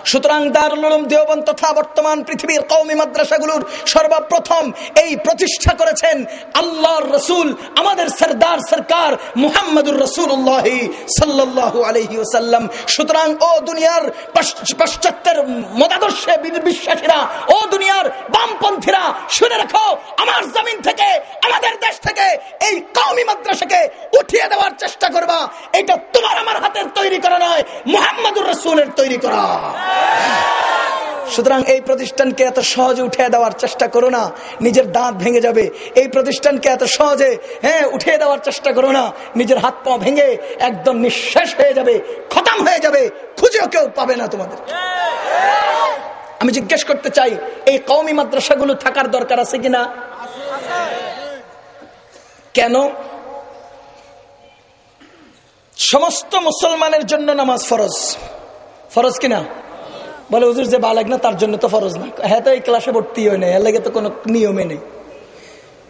B: সুতরাং দারুল দেওবন তথা বর্তমান পৃথিবীর কৌমি মাদ্রাসাগুলোর সর্বপ্রথম এই প্রতিষ্ঠা করেছেন আল্লাহর রসুল, আমাদের সরদার সরকার মুহাম্মদুর রসুল্লাহ সাল্লাহ আলহি ওসাল্লাম সুতরাং ও দুনিয়ার পাশ্চাত্যের মতাদর্শে বিশ্বাসীরা, ও দুনিয়ার বামপন্থীরা, শুনে রাখো, আমার জমিন থেকে, আমাদের দেশ থেকে এই কৌমি মাদ্রাসাকে উঠিয়ে দেওয়ার চেষ্টা করবা। এটা তোমার আমার হাতের তৈরি করা নয়, মুহাম্মদুর রসুলের তৈরি করা। সুতরাং এই প্রতিষ্ঠানকে এত সহজে উঠে দেওয়ার চেষ্টা করো না। নিজের দাঁত ভেঙে যাবে। এই প্রতিষ্ঠানকে এত সহজে হ্যাঁ উঠে দেওয়ার চেষ্টা করো না। নিজের হাত পা ভেঙে একদম নিঃশেষ হয়ে যাবে, খতম হয়ে যাবে। খুঁজেও কেউ পাবে না তোমাদের। আমি জিজ্ঞেস করতে চাই, এই কৌমি মাদ্রাসাগুলো থাকার দরকার আছে কিনা? কেন? সমস্ত মুসলমানের জন্য নামাজ ফরজ। ফরজ কিনা? বলে, হুজুর, যে বালাগ না, তার জন্য তো ফরজ না। হ্যাঁ তো এই ক্লাসে ভর্তি হয় নাই, এর লাগে তো কোনো নিয়মে নেই।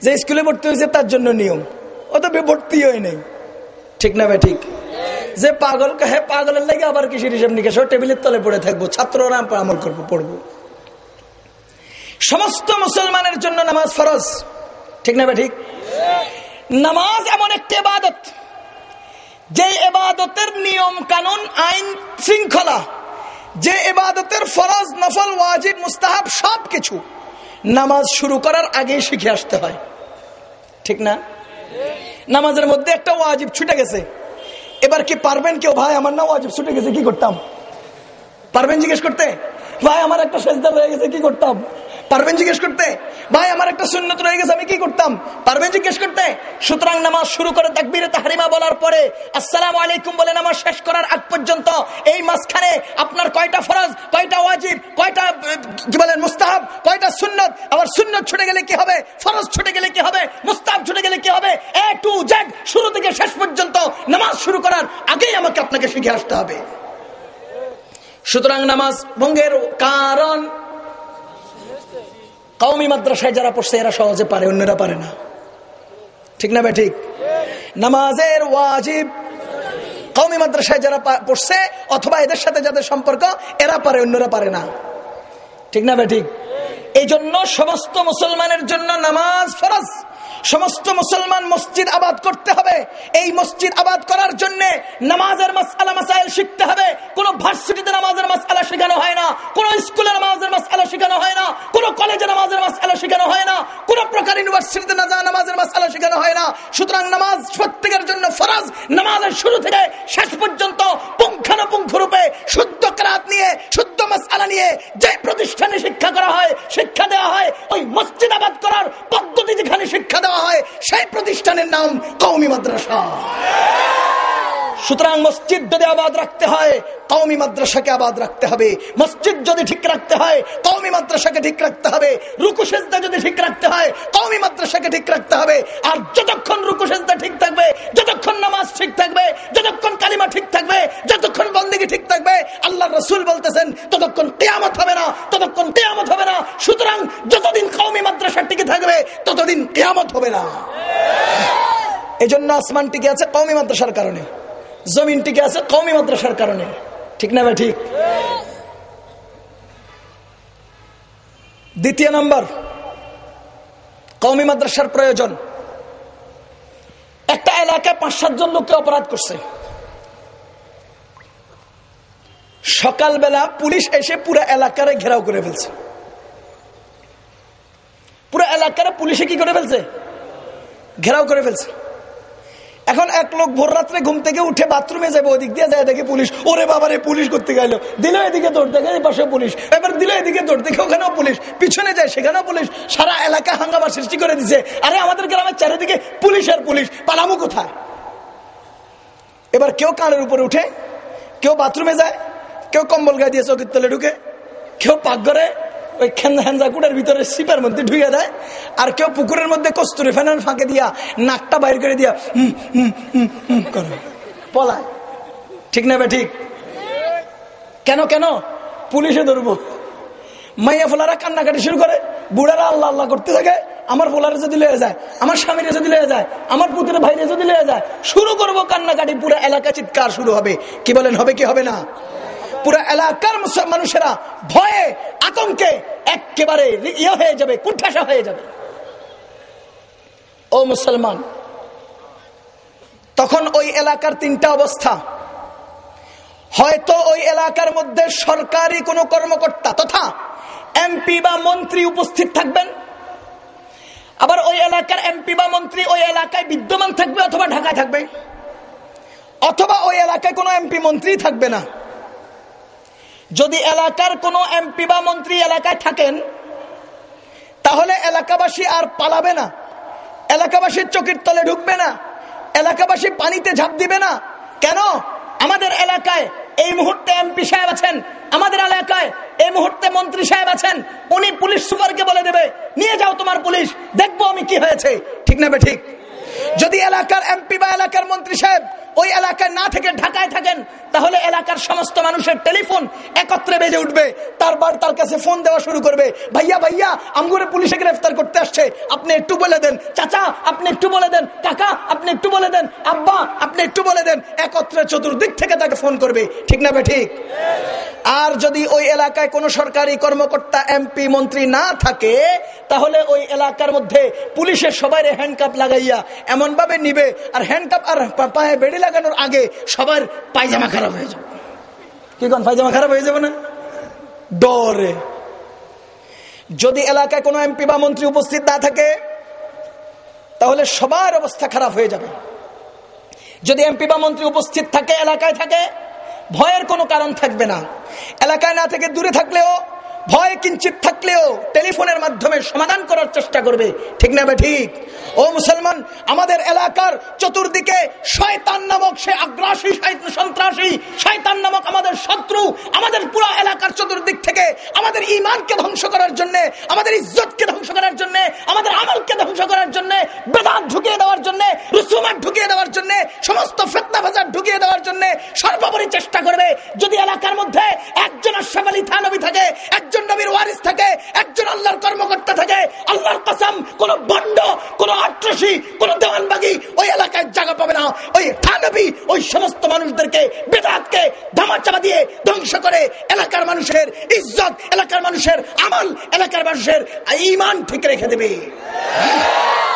B: যে স্কুলে ভর্তি হয়েছে, তার জন্য নিয়ম। ও তো ভর্তি হয় নাই। ঠিক না ভাই, ঠিক? যে পাগল হ্যাঁ পাগলের লাগে আবার কিসের হিসাব নিকাশ? টেবিলের তলে পড়ে থাকব, ছাত্ররা আমল করব, পড়ব। সমস্ত মুসলমানের জন্য নামাজ ফরজ। ঠিক না ঠিক? নামাজ এমন একটি এবাদত যে এবাদতের নিয়ম কানুন আইন শৃঙ্খলা যে এবাদতের ফরাজ, নফল, ওয়াজিব, মুস্তাহাব সব কিছু নামাজ শুরু করার আগে শিখে আসতে হয়। ঠিক না? নামাজের মধ্যে একটা ওয়াজিব ছুটে গেছে। এবার কি পারবেন কেউ? ভাই, আমার না ওয়াজিব ছুটে গেছে, কি করতাম? পারবেন জিজ্ঞেস করতে? ভাই, আমার একটা সেজদা রয়ে গেছে, কি করতাম? পারবেন জিজ্ঞেস করতে? ভাই, আমার একটা সুন্নত রয়ে গেছে, আমি কি করতাম? পারবেন জিজ্ঞেস করতে? সুতরাং নামাজ শুরু করে তাকবিরে তাহারিমা বলার পরে আসসালাম আলাইকুম বলে নামাজ শেষ করার আগ পর্যন্ত এই মাঝখানে আপনার কয়টা ফরজ, কয়টা ওয়াজিব, কয়টা কি বলেন, মুস্তাহাব, কয়টা সুন্নত? আবার সুন্নত ছুটে গেলে কি হবে? ফরজ ছুটে গেলে কি হবে? মুস্তাহাব ছুটে গেলে কি হবে? এ টু জেড, শুরু থেকে শেষ পর্যন্ত নামাজ শুরু করার আগেই আমাকে আপনাকে শিখে আসতে হবে। সুতরাং নামাজ ভঙ্গের কারণ কৌমি মাদ্রাসায় যারা পড়ছে, এরা সহজে পারে, অন্যরা পারে না। ঠিক না ঠিক? নামাজের ওয়াজিব। কৌমি মাদ্রাসায় যারা পড়ছে, অথবা এদের সাথে যাদের সম্পর্ক, এরা পারে, অন্যরা পারে না। ঠিক না ঠিক? এই জন্য সমস্ত মুসলমানের জন্য নামাজ ফরজ। সমস্ত মুসলমান মসজিদ আবাদ করতে হবে। এই মসজিদ আবাদ করার জন্য নামাজের মাসালা মাসাইল শিখতে হবে। কোন ভার্সিটিতে নামাজের মাসালা শেখানো হয় না। কোন স্কুলে নামাজের মাসালা শেখানো হয় না। কোন কলেজে নামাজের মাসালা শেখানো হয় না। কোন প্রকার ইউনিভার্সিটিতে নামাজের মাসালা শেখানো হয় না। সুতরাং নামাজ প্রত্যেকের জন্য ফরাজ। নামাজের শুরু থেকে শেষ পর্যন্ত পুঙ্খানুপুঙ্খ রূপে শুদ্ধ ক্রাত নিয়ে শুদ্ধ মাসালা নিয়ে যে প্রতিষ্ঠানে শিক্ষা করা হয়, শিক্ষা দেওয়া হয়, ওই মসজিদ আবাদ করার পদ্ধতি যেখানে শিক্ষা দেওয়া হয়, সেই প্রতিষ্ঠানের নাম কৌমি মাদ্রাসা। সুতরাং মসজিদ যদি আবাদ রাখতে হয় কৌমি মাদ্রাসাকে আবাদ রাখতে হবে। মসজিদ যদি ঠিক রাখতে হয় কৌমি মাদ্রাসাকে ঠিক রাখতে হবে। রুকুসেজদা যদি ঠিক রাখতে হয় কৌমি মাদ্রাসাকে ঠিক রাখতে হবে। আর যতক্ষণ রুকুসেজদা ঠিক থাকবে যতক্ষণ নামাজ ঠিক থাকবে যতক্ষণ কালিমা ঠিক থাকবে যতক্ষণ বন্দিগি ঠিক থাকবে আল্লাহ রসুল বলতেছেন ততক্ষণ কেয়ামত হবে না ততক্ষণ কেয়ামত হবে না। সুতরাং যতদিন কৌমি মাদ্রাসা টিকে থাকবে ততদিন কেয়ামত হবে না। এই জন্য আসমান টিকে আছে কৌমি মাদ্রাসার কারণে। জমিন টিকে আছে কৌমি মাদ্রাসার কারণে। ঠিক না ভাই, ঠিক? দ্বিতীয় নম্বর কৌমি মাদ্রাসার প্রয়োজন। একটা এলাকায় পাঁচ সাতজন লোককে অপরাধ করছে। সকালবেলা পুলিশ এসে পুরো এলাকারে ঘেরাও করে ফেলছে। পুরো এলাকারে পুলিশে কি করে ফেলছে? ঘেরাও করে ফেলছে। এখন এক লোক ভোর রাত্রে ঘুম থেকে উঠে বাথরুমে যাবে, ওদিক দিয়ে যায় দেখে পুলিশ। ওরে বাবারে, পুলিশ করতে গেল দিল এদিকে দৌড় দেখে, এই পাশে পুলিশ। এবার দিল এদিকে দৌড় দেখে ওখানেও পুলিশ। পিছনে যায়, সেখানেও পুলিশ। সারা এলাকা হাঙ্গামা সৃষ্টি করে দিছে। আরে আমাদের গ্রামের চারিদিকে পুলিশ আর পুলিশ। পালামু কোথায়? এবার কেউ কানের উপরে উঠে, কেউ বাথরুমে যায়, কেউ কম্বল গায়ে দিয়ে চকির তলে ঢুকে, কেউ পাক করে ওই হ্যাঞ্জাকুটার ভিতরে সিপার মধ্যে ঢুকে দেয়, আর কেউ পুকুরের মধ্যে কস্তুরি ফেনার ফাঁকে দিয়া নাকটা বাইর করে দিয়া করে। পলায়। ঠিক না ঠিক? কেন কেন? পুলিশে ধরবো। মাইয়া ফোলারা কান্নাকাটি শুরু করে, বুড়ারা আল্লাহ আল্লাহ করতে থাকে, আমার ফোলারে যদি লেগে যায়, আমার স্বামীর যদি লেগে যায়, আমার পুত্রের ভাইরে যদি লেগে যায়, শুরু করব কান্নাকাটি, পুরো এলাকা চিৎকার শুরু হবে। কি বলেন, হবে কি, হবে না? পুরো এলাকার মানুষেরা ভয়ে, আতঙ্কে একেবারে ইয়ে হয়ে যাবে কুঠাসা হয়ে যাবে। ও মুসলমান, তখন ওই এলাকার তিনটা অবস্থা। হয়তো ওই এলাকার মধ্যে সরকারি কোনো কর্মকর্তা তথা এমপি বা মন্ত্রী উপস্থিত থাকবেন। আবার ওই এলাকার এমপি বা মন্ত্রী ওই এলাকায় বিদ্যমান থাকবে অথবা ঢাকায় থাকবে। অথবা ওই এলাকায় কোনো এমপি মন্ত্রী থাকবে না। যদি এলাকার কোনো এমপি বা মন্ত্রী এলাকায় থাকেন, তাহলে এলাকাবাসী আর পালাবে না। এলাকাবাসীর চোখের তলে ঢুকবে না। এলাকাবাসী পানিতে ঝাঁপ দিবে না। কেন? আমাদের এলাকায় এই মুহূর্তে এমপি সাহেব আছেন। আমাদের এলাকায় এই মুহূর্তে মন্ত্রী সাহেব আছেন। উনি পুলিশ সুপারকে বলে দেবে, নিয়ে যাও তোমার পুলিশ, দেখব আমি কি হয়েছে। ঠিক না ঠিক? যদি এলাকার এমপি বা এলাকার মন্ত্রী সাহেব ওই এলাকায় না থেকে ঢাকায় থাকেন, তাহলে এলাকার সমস্ত মানুষের টেলিফোন একত্রে বেজে উঠবে। তারপর তার কাছে ফোন দেওয়া শুরু করবে। ভাইয়া ভাইয়া, আমগুরে পুলিশে গ্রেফতার করতে আসছে। আপনি একটু বলে দেন। চাচা, আপনি একটু বলে দেন। কাকা, আপনি একটু বলে দেন। আব্বা, আপনি একটু বলে দেন। একত্রে চতুর্দিক থেকে তাকে ফোন করবে। ঠিক না ঠিক? আর যদি ওই এলাকায় কোনো সরকারি কর্মকর্তা, এমপি, মন্ত্রী না থাকে, তাহলে ওই এলাকার মধ্যে পুলিশের সবাই হ্যান্ডকাপ লাগাইয়া এমন ভাবে নিবে আর হ্যান্ডকাপ আর পায়ে বেড়ি লাগানোর আগে সবার পায়জামা খারাপ হয়ে যাবে। কি কোন পায়জামা খারাপ হয়ে যাবে না? ডরে যদি এলাকায় কোনো এমপি বা মন্ত্রী উপস্থিত না থাকে, তাহলে সবার অবস্থা খারাপ হয়ে যাবে। যদি এমপি বা মন্ত্রী উপস্থিত থাকে, এলাকায় থাকে, ভয়ের কোনো কারণ থাকবে না। এলাকায় না থেকে দূরে থাকলেও ভয় কিঞ্চিত থাকলেও টেলিফোনের মাধ্যমে সমাধান করার চেষ্টা করবে। ঠিক না ঠিক? ও মুসলমান, আমাদের এলাকার চতুর্দিকে শয়তান নামক সে আগ্রাসী সন্ত্রাসী, শয়তান নামক আমাদের শত্রু, আমাদের পুরো এলাকার চতুর্দিক থেকে আমাদের ইমানকে ধ্বংস করার জন্য, আমাদের ইজ্জতকে ধ্বংস করার জন্য, আমাদের আমলকে ধ্বংস করার জন্য, বেদাত ঢুকিয়ে দেওয়ার জন্য, রুসুমাত ঢুকিয়ে দেওয়ার জন্য, সমস্ত ফেতনা বাজার ঢুকিয়ে দেওয়ার জন্য সর্বোপরি চেষ্টা করবে। যদি এলাকার মধ্যে একজন আশরাফ আলী থানবী থাকে একজন নবীর ওয়ারিস থাকে, একজন আল্লাহর কর্মকর্তা থাকে, আল্লাহর কসম, কোন বন্ড, কোন আট্রাসী, কোন দেওয়ানবাগি ওই এলাকায় জায়গা পাবে না। ওই থানবী ওই সমস্ত মানুষদেরকে, বেদাতকে ধামাচাপা দিয়ে ধ্বংস করে এলাকার মানুষের ইজ্জত, এলাকার মানুষের আমল, এলাকার মানুষের ইমান ঠিক রেখে দেবে।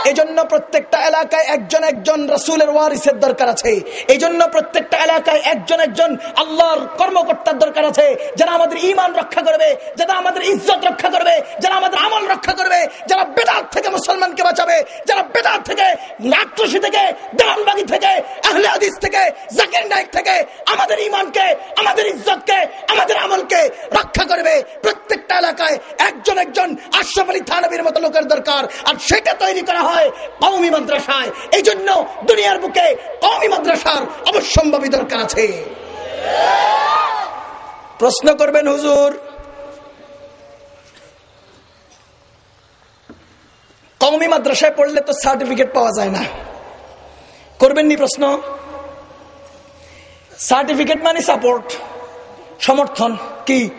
B: এই জন্য প্রত্যেকটা এলাকায় একজন একজন রসুলের ওয়ারিসের দরকার আছে। এই জন্য প্রত্যেকটা এলাকায় একজন একজন আল্লাহর কর্মকর্তার দরকার আছে। যারা আমাদের ইমান রক্ষা করবে, যারা আমাদের ইজ্জত রক্ষা করবে, যারা আমাদের আমল রক্ষা করবে, যারা বেদাত থেকে মুসলমানকে বাঁচাবে, যারা বেদাত থেকে নাট্রসী থেকে, দেওয়ানবাগি থেকে, আহলে আদিস থেকে, জাকির নাইক থেকে আমাদের ইমানকে আমাদের ইজ্জতকে, আমাদের আমলকে রক্ষা করবে। প্রত্যেকটা এলাকায় একজন একজন আশরাফ আলী থানবীর মতো লোকের দরকার। আর সেটা তৈরি করা হয় কৌমি মাদ্রাসায়। এই জন্য দুনিয়ার বুকে কৌমি মাদ্রাসার অবশ্যম্ভাবী দরকার আছে। প্রশ্ন করবেন হুজুর কৌমি মাদ্রাসায় পড়লে তো সার্টিফিকেট পাওয়া যায় না। করবেন নি প্রশ্ন? সার্টিফিকেট মানে সাপোর্ট, সমর্থন, কি?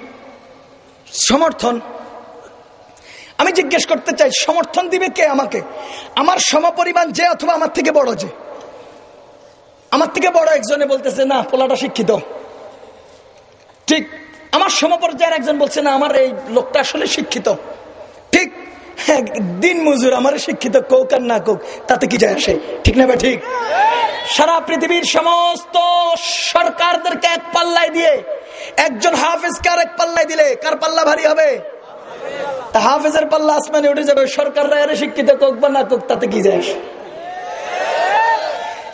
B: সমর্থন। আমি জিজ্ঞেস করতে চাই সমর্থন দিবে কে আমাকে? আমার সমপরিমাণ যে অথবা আমার থেকে বড় যে? আমার থেকে বড় একজনে বলতেছে না পোলাটা শিক্ষিত। ঠিক আমার সমপর্যায়ের একজন বলছে না আমার এই লোকটা আসলে শিক্ষিত। ঠিক হ্যাঁ, দিন মজুর আমার শিক্ষিত কোক আর না কোক তাতে কি যায় আসে? ঠিক না ঠিক? সারা পৃথিবীর সমস্ত সরকারদেরকে এক পাল্লায় দিয়ে একজন হাফেজকে আর এক পাল্লায় দিলে কার পাল্লা ভারী হবে? তা হাফেজের পাল্লা আসমানে উঠে যাবে সরকাররা এর শিক্ষিত কোক বা না কোক, তাতে কি যায়?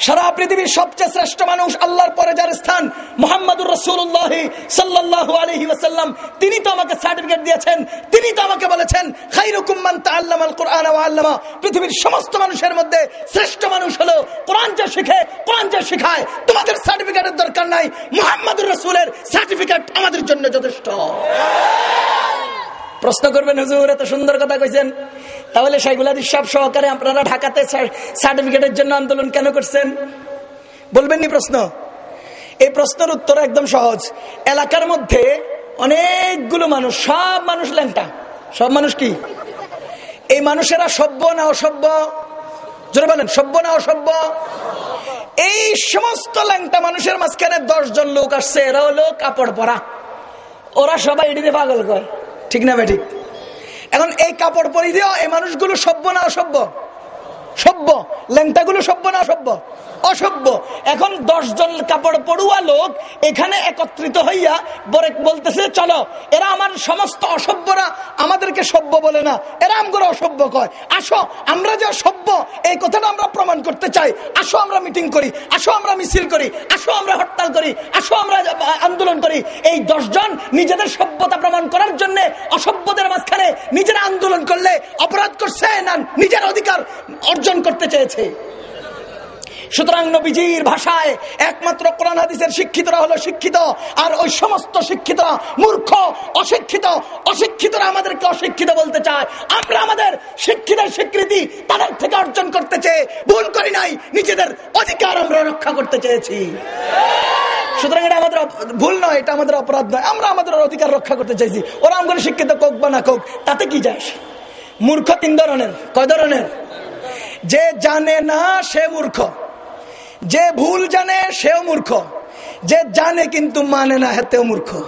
B: সারা পৃথিবীর সবচেয়ে শ্রেষ্ঠ মানুষ আল্লাহর পরে যার স্থান মোহাম্মদুর রসুল্লাহ সাল্লাহ আলহি ওয়াসাল্লাম, তিনি তো আমাকে সার্টিফিকেট দিয়েছেন, তিনি তো আমাকে বলেছেন খাইরুকুম্মান তাআল্লাম আল কোরআন আল্লামা। পৃথিবীর সমস্ত মানুষের মধ্যে শ্রেষ্ঠ মানুষ হলো কোরআন যা শিখে, কোরআন যা শিখায়, তোমাদের সার্টিফিকেটের দরকার নাই, মোহাম্মদুর রসুলের সার্টিফিকেট আমাদের জন্য যথেষ্ট। প্রশ্ন করবেন, হুজুর, এত সুন্দর কথা কইছেন। তাহলে সেগুলাদি সব সহকারে আপনারা ঢাকাতে সার্টিফিকেটের জন্য আন্দোলন কেন করছেন? বলবেন নি প্রশ্ন। এই প্রশ্নের উত্তর একদম সহজ। এলাকার মধ্যে অনেকগুলো মানুষ, সব মানুষ ল্যাংটা। সব মানুষ কি? এই মানুষেরা সভ্য না অসভ্য? জোরে বলেন, সভ্য না অসভ্য? এই সমস্ত ল্যাংটা মানুষের মাঝখানে দশজন লোক আসছে এরা হলো কাপড় পরা। ওরা সবাই এটিতে পাগল কয় ঠিক না ভাই ঠিক? এখন এই কাপড় পরি দিও এই মানুষগুলো সভ্য না অসভ্য? সভ্য। ল্যাংটাগুলো সভ্য না অসভ্য? অসভ্য। এখন দশজন কাপড় পড়ুয়া লোক এখানে একত্রিত হইয়া বরেক বলতেছে, চলো, এরা আমার সমস্ত অসভ্যরা আমাদেরকে সভ্য বলে না। এরা আমগুলো অসভ্য কয়। আসো, আমরা যে সভ্য, এই কথাটা আমরা প্রমাণ করতে চাই। আসো, আমরা মিটিং করি। আসো, আমরা মিছিল করি। আসো, আমরা হরতাল করি। আসো, আমরা আন্দোলন করি। এই দশজন নিজেদের সভ্যতা প্রমাণ করার জন্য অসভ্যদের মাঝখানে নিজেরা আন্দোলন করলে অপরাধ করছে না নিজের অধিকার অর্জন করতে চেয়েছে। সুতরাং নবীজির ভাষায় একমাত্র কোরআন হাদিসের শিক্ষিতরা হলো শিক্ষিত, আর ওই সমস্ত শিক্ষিতরা মূর্খ, অশিক্ষিত, অশিক্ষিতরা আমাদেরকে অশিক্ষিত বলতে চায়। আমরা আমাদের শিক্ষিতের স্বীকৃতি তাদের থেকে অর্জন করতে চেয়ে ভুল করি নাই, নিজেদের অধিকার আমরা রক্ষা করতে চেয়েছি। সুতরাং এটা আমাদের ভুল নয়, এটা আমাদের অপরাধ নয়, আমরা আমাদের অধিকার রক্ষা করতে চাইছি ওরা আমাদের শিক্ষিত কোক বা না কোক, তাতে কি যায়? আসে? মূর্খ তিন ধরনের, কয় ধরনের? যে জানে না সে মূর্খ। যে ভুল জানে সেও মূর্খ। যে জানে কিন্তু মানে না হেতেও মূর্খ।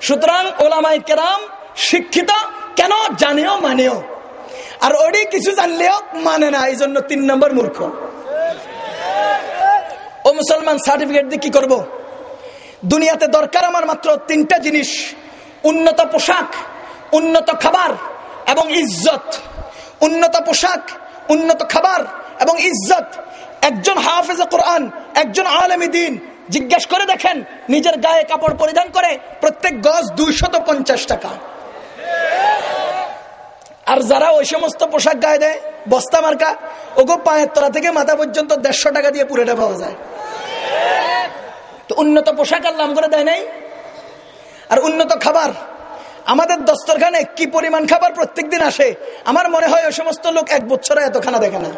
B: সুতরাং ওলামাই কেরাম শিক্ষিত কেন জানেও মানেও। আর ওরই কিছু জানলেও মানে না এই জন্য তিন নম্বর মূর্খ। ও মুসলমান, সার্টিফিকেট দিয়ে কি করব? দুনিয়াতে দরকার আমার মাত্র তিনটা জিনিস। উন্নত পোশাক, উন্নত খাবার এবং ইজ্জত। উন্নত পোশাক উন্নত খাবার এবং ইজ্জত। একজন হাফেজ কোরআন, একজন আলমী দিন জিজ্ঞেস করে দেখেন, নিজের গায়ে কাপড় পরিধান করে প্রত্যেক গজ দুইশত পঞ্চাশ টাকা। আর যারা ওই সমস্ত পোশাক গায়ে দেয়, বস্তা মার্কা, ওগো পায়ের তলা থেকে মাথা পর্যন্ত দেড়শো টাকা দিয়ে পুরোটা পাওয়া যায়। তো উন্নত পোশাক আর নাম করে দেয় নাই? আর উন্নত খাবার আমাদের দস্তরখানে কি পরিমাণ খাবার প্রত্যেক দিন আসে? আমার মনে হয় ওই সমস্ত লোক এক বছরে এত খানা দেখে না।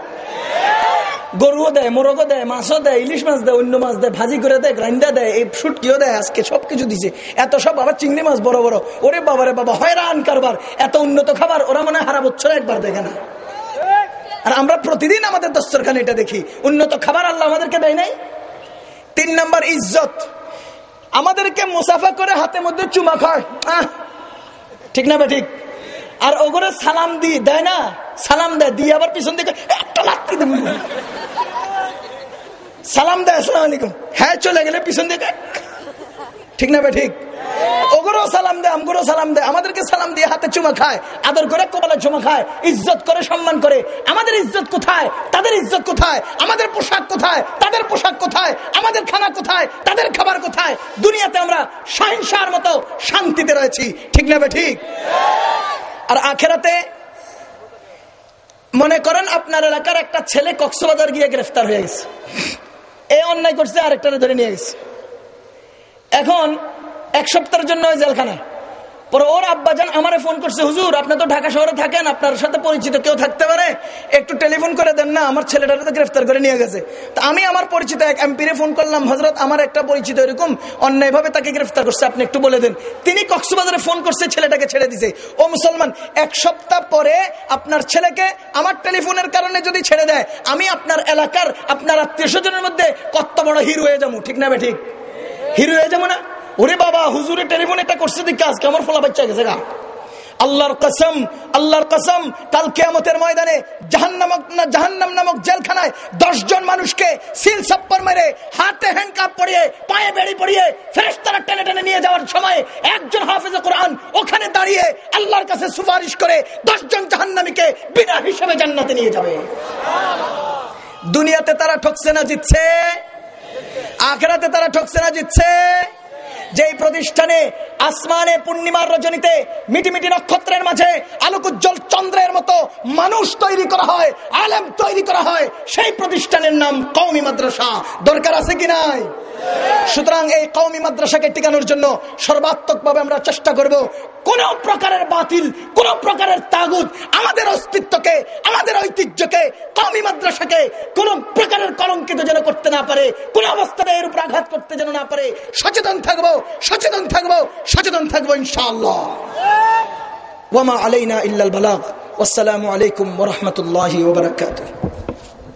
B: গরুও দেয় মোরগও দেয় মাছও দেয় ইলিশ মাছ দেয় অন্য মাছ দেয় ভাজি করে দেয় গ্রাইন্ডা দেয় এই শুটকিও দেয় আজকে সবকিছু দিছে। এত সব আবার চিংড়ি মাছ বড় বড়। ওরে বাবারে বাবা হয়রান কারবার। এত উন্নত খাবার ওরা মনে হারা বছরে একবার দেখে না। আর আমরা প্রতিদিন আমাদের দস্তরখানে এটা দেখি। উন্নত খাবার আল্লাহ আমাদেরকে দেয় নাই? তিন নম্বর ইজ্জত। আমাদেরকে মুসাফা করে হাতের মধ্যে চুমা খায়। আহ, ঠিক না ঠিক? আর ওগুলো সালাম দি, দেয় না? সালাম দেয়, দিয়ে আবার পিছন দিকে একটা লাত্তি দেব। সালাম দেয়, আসসালাম আলাইকুম। হ্যাঁ চলে গেলে পিছন দিকে ঠিক না ঠিক? ওগুলো সালাম দেয় আমগুলো সালাম দেয় আমাদেরকে সালাম দিয়ে হাতে চুমা খায়, আদর করে কপালে চুমা খায়, ইজ্জত করে সম্মান করে। আমাদের ইজ্জত কোথায়? তাদের ইজ্জত কোথায়? আমাদের পোশাক কোথায়? তাদের পোশাক কোথায়? আমাদের খানা কোথায়? তাদের খাবার কোথায়? দুনিয়াতে আমরা শাহিনশার মতো শান্তিতে রয়েছি। ঠিক না ঠিক? আর আখেরাতে মনে করেন আপনার এলাকার একটা ছেলে কক্সবাজার গিয়ে গ্রেফতার হয়ে গেছে। এই অন্যায় করছে আরেকটা ধরে নিয়ে গেছে। এখন এক সপ্তাহের জন্য জেলখানায়। পরে ওর আব্বাজান আমারে ফোন করছে, হুজুর, আপনি তো ঢাকা শহরে থাকেন, আপনার সাথে পরিচিত কেউ থাকতে পারে? একটু টেলিফোন করে দেন না, আমার ছেলেটারে তো গ্রেফতার করে নিয়ে গেছে। তা আমি আমার পরিচিত এক এমপিরে ফোন করলাম, হজরত, আমার একটা পরিচিত এরকম, অন্যায়ভাবে তাকে গ্রেফতার করছে, আপনি একটু বলে দেন। তিনি কক্সবাজারে ফোন করছে, ছেলেটাকে ছেড়ে দিছে। ও মুসলমান, এক সপ্তাহ পরে আপনার ছেলেকে আমার টেলিফোনের কারণে যদি ছেড়ে দেয়, আমি আপনার এলাকার, আপনার আত্মীয় স্বজনের মধ্যে কত বড় হিরো হয়ে যাব, ঠিক না বে ঠিক? হিরো হয়ে যাব না ওরে বাবা হুজুরে টেলিফোন একটা করছে দিকে আজকে আমার ফলা বাচ্চা গেছে গা। আল্লাহর কসম আল্লাহর কসম কাল কেয়ামতের ময়দানে জাহান্নামক না জাহান্নাম নামক জেলখানায় দশ জন মানুষকে সিল সাপ্পর মেরে হাতে হ্যান্ডকাপ পরিয়ে পায়ে বেড়ি পরিয়ে ফেরেশতারা টেনে টেনে নিয়ে যাওয়ার সময় একজন হাফেজ কোরআন ওখানে দাঁড়িয়ে আল্লাহর কাছে সুপারিশ করে দশজন জাহান্নামীকে বিনা হিসেবে জান্নাতে নিয়ে যাবে। দুনিয়াতে তারা ঠকছে না জিতছে। আখেরাতে তারা না জিতছে। যেই প্রতিষ্ঠানে আসমানে পূর্ণিমার রজনীতে মিটিমিটি নক্ষত্রের মাঝে আলোকোজ্জ্বল চন্দ্রের মতো মানুষ তৈরি করা হয়, আলেম তৈরি করা হয়, সেই প্রতিষ্ঠানের নাম কৌমি মাদ্রাসা। দরকার আছে কি নাই? সুতরাং এই কৌমি মাদ্রাসাকে টিকানোর জন্য সর্বাত্মকভাবে আমরা চেষ্টা করব কোন প্রকারের বাতিল, কোন প্রকারের তাগুদ আমাদের অস্তিত্বকে, আমাদের ঐতিহ্যকে কৌমি মাদ্রাসাকে কোন প্রকারের কলঙ্কিত যেন করতে না পারে, কোন অবস্থাতে এর উপর আঘাত করতে যেন না পারে, সচেতন থাকব সচেতন থাকব সচেতন থাকব ইনশাআল্লাহ। ওয়ামা আলাইনা ইল্লাল বালাগ। আসসালামু আলাইকুম ওয়া রাহমাতুল্লাহি ওয়া বারাকাতুহু।